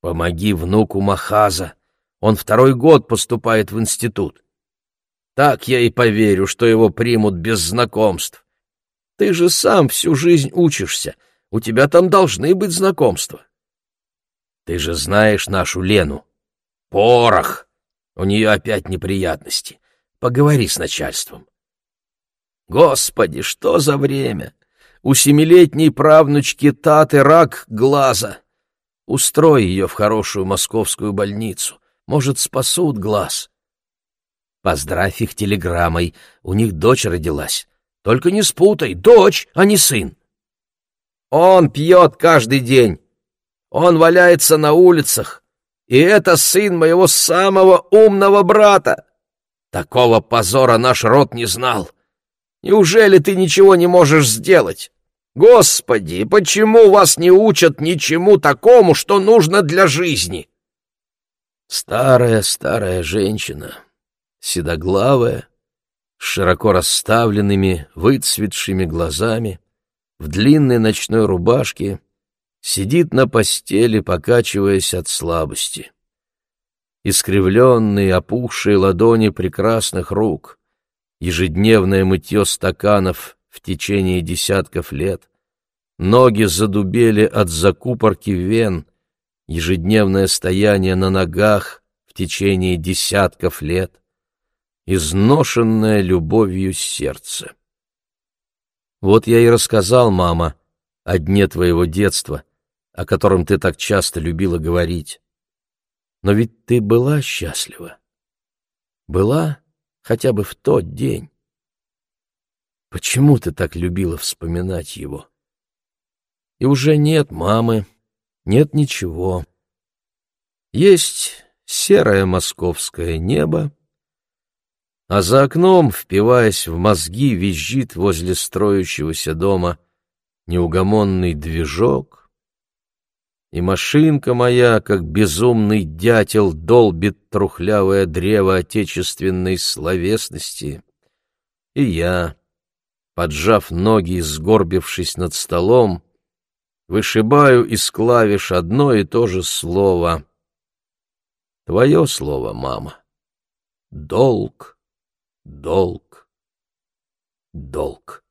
Помоги внуку Махаза. Он второй год поступает в институт. Так я и поверю, что его примут без знакомств. Ты же сам всю жизнь учишься. У тебя там должны быть знакомства. Ты же знаешь нашу Лену. Порох! У нее опять неприятности. Поговори с начальством. Господи, что за время! У семилетней правнучки Таты рак глаза. Устрой ее в хорошую московскую больницу. Может, спасут глаз. Поздравь их телеграммой. У них дочь родилась. Только не спутай, дочь, а не сын. Он пьет каждый день. Он валяется на улицах. И это сын моего самого умного брата. Такого позора наш род не знал. Неужели ты ничего не можешь сделать? Господи, почему вас не учат ничему такому, что нужно для жизни? Старая-старая женщина, седоглавая, с широко расставленными, выцветшими глазами, в длинной ночной рубашке, сидит на постели, покачиваясь от слабости. Искривленные, опухшие ладони прекрасных рук, ежедневное мытье стаканов в течение десятков лет. Ноги задубели от закупорки вен, ежедневное стояние на ногах в течение десятков лет, изношенное любовью сердце. Вот я и рассказал, мама, о дне твоего детства, о котором ты так часто любила говорить. Но ведь ты была счастлива. Была хотя бы в тот день. Почему ты так любила вспоминать его? И уже нет мамы, нет ничего. Есть серое московское небо, а за окном, впиваясь в мозги, визжит возле строящегося дома неугомонный движок, и машинка моя, как безумный дятел, долбит трухлявое древо отечественной словесности, и я, поджав ноги и сгорбившись над столом, вышибаю из клавиш одно и то же слово. Твое слово, мама. Долг, долг, долг.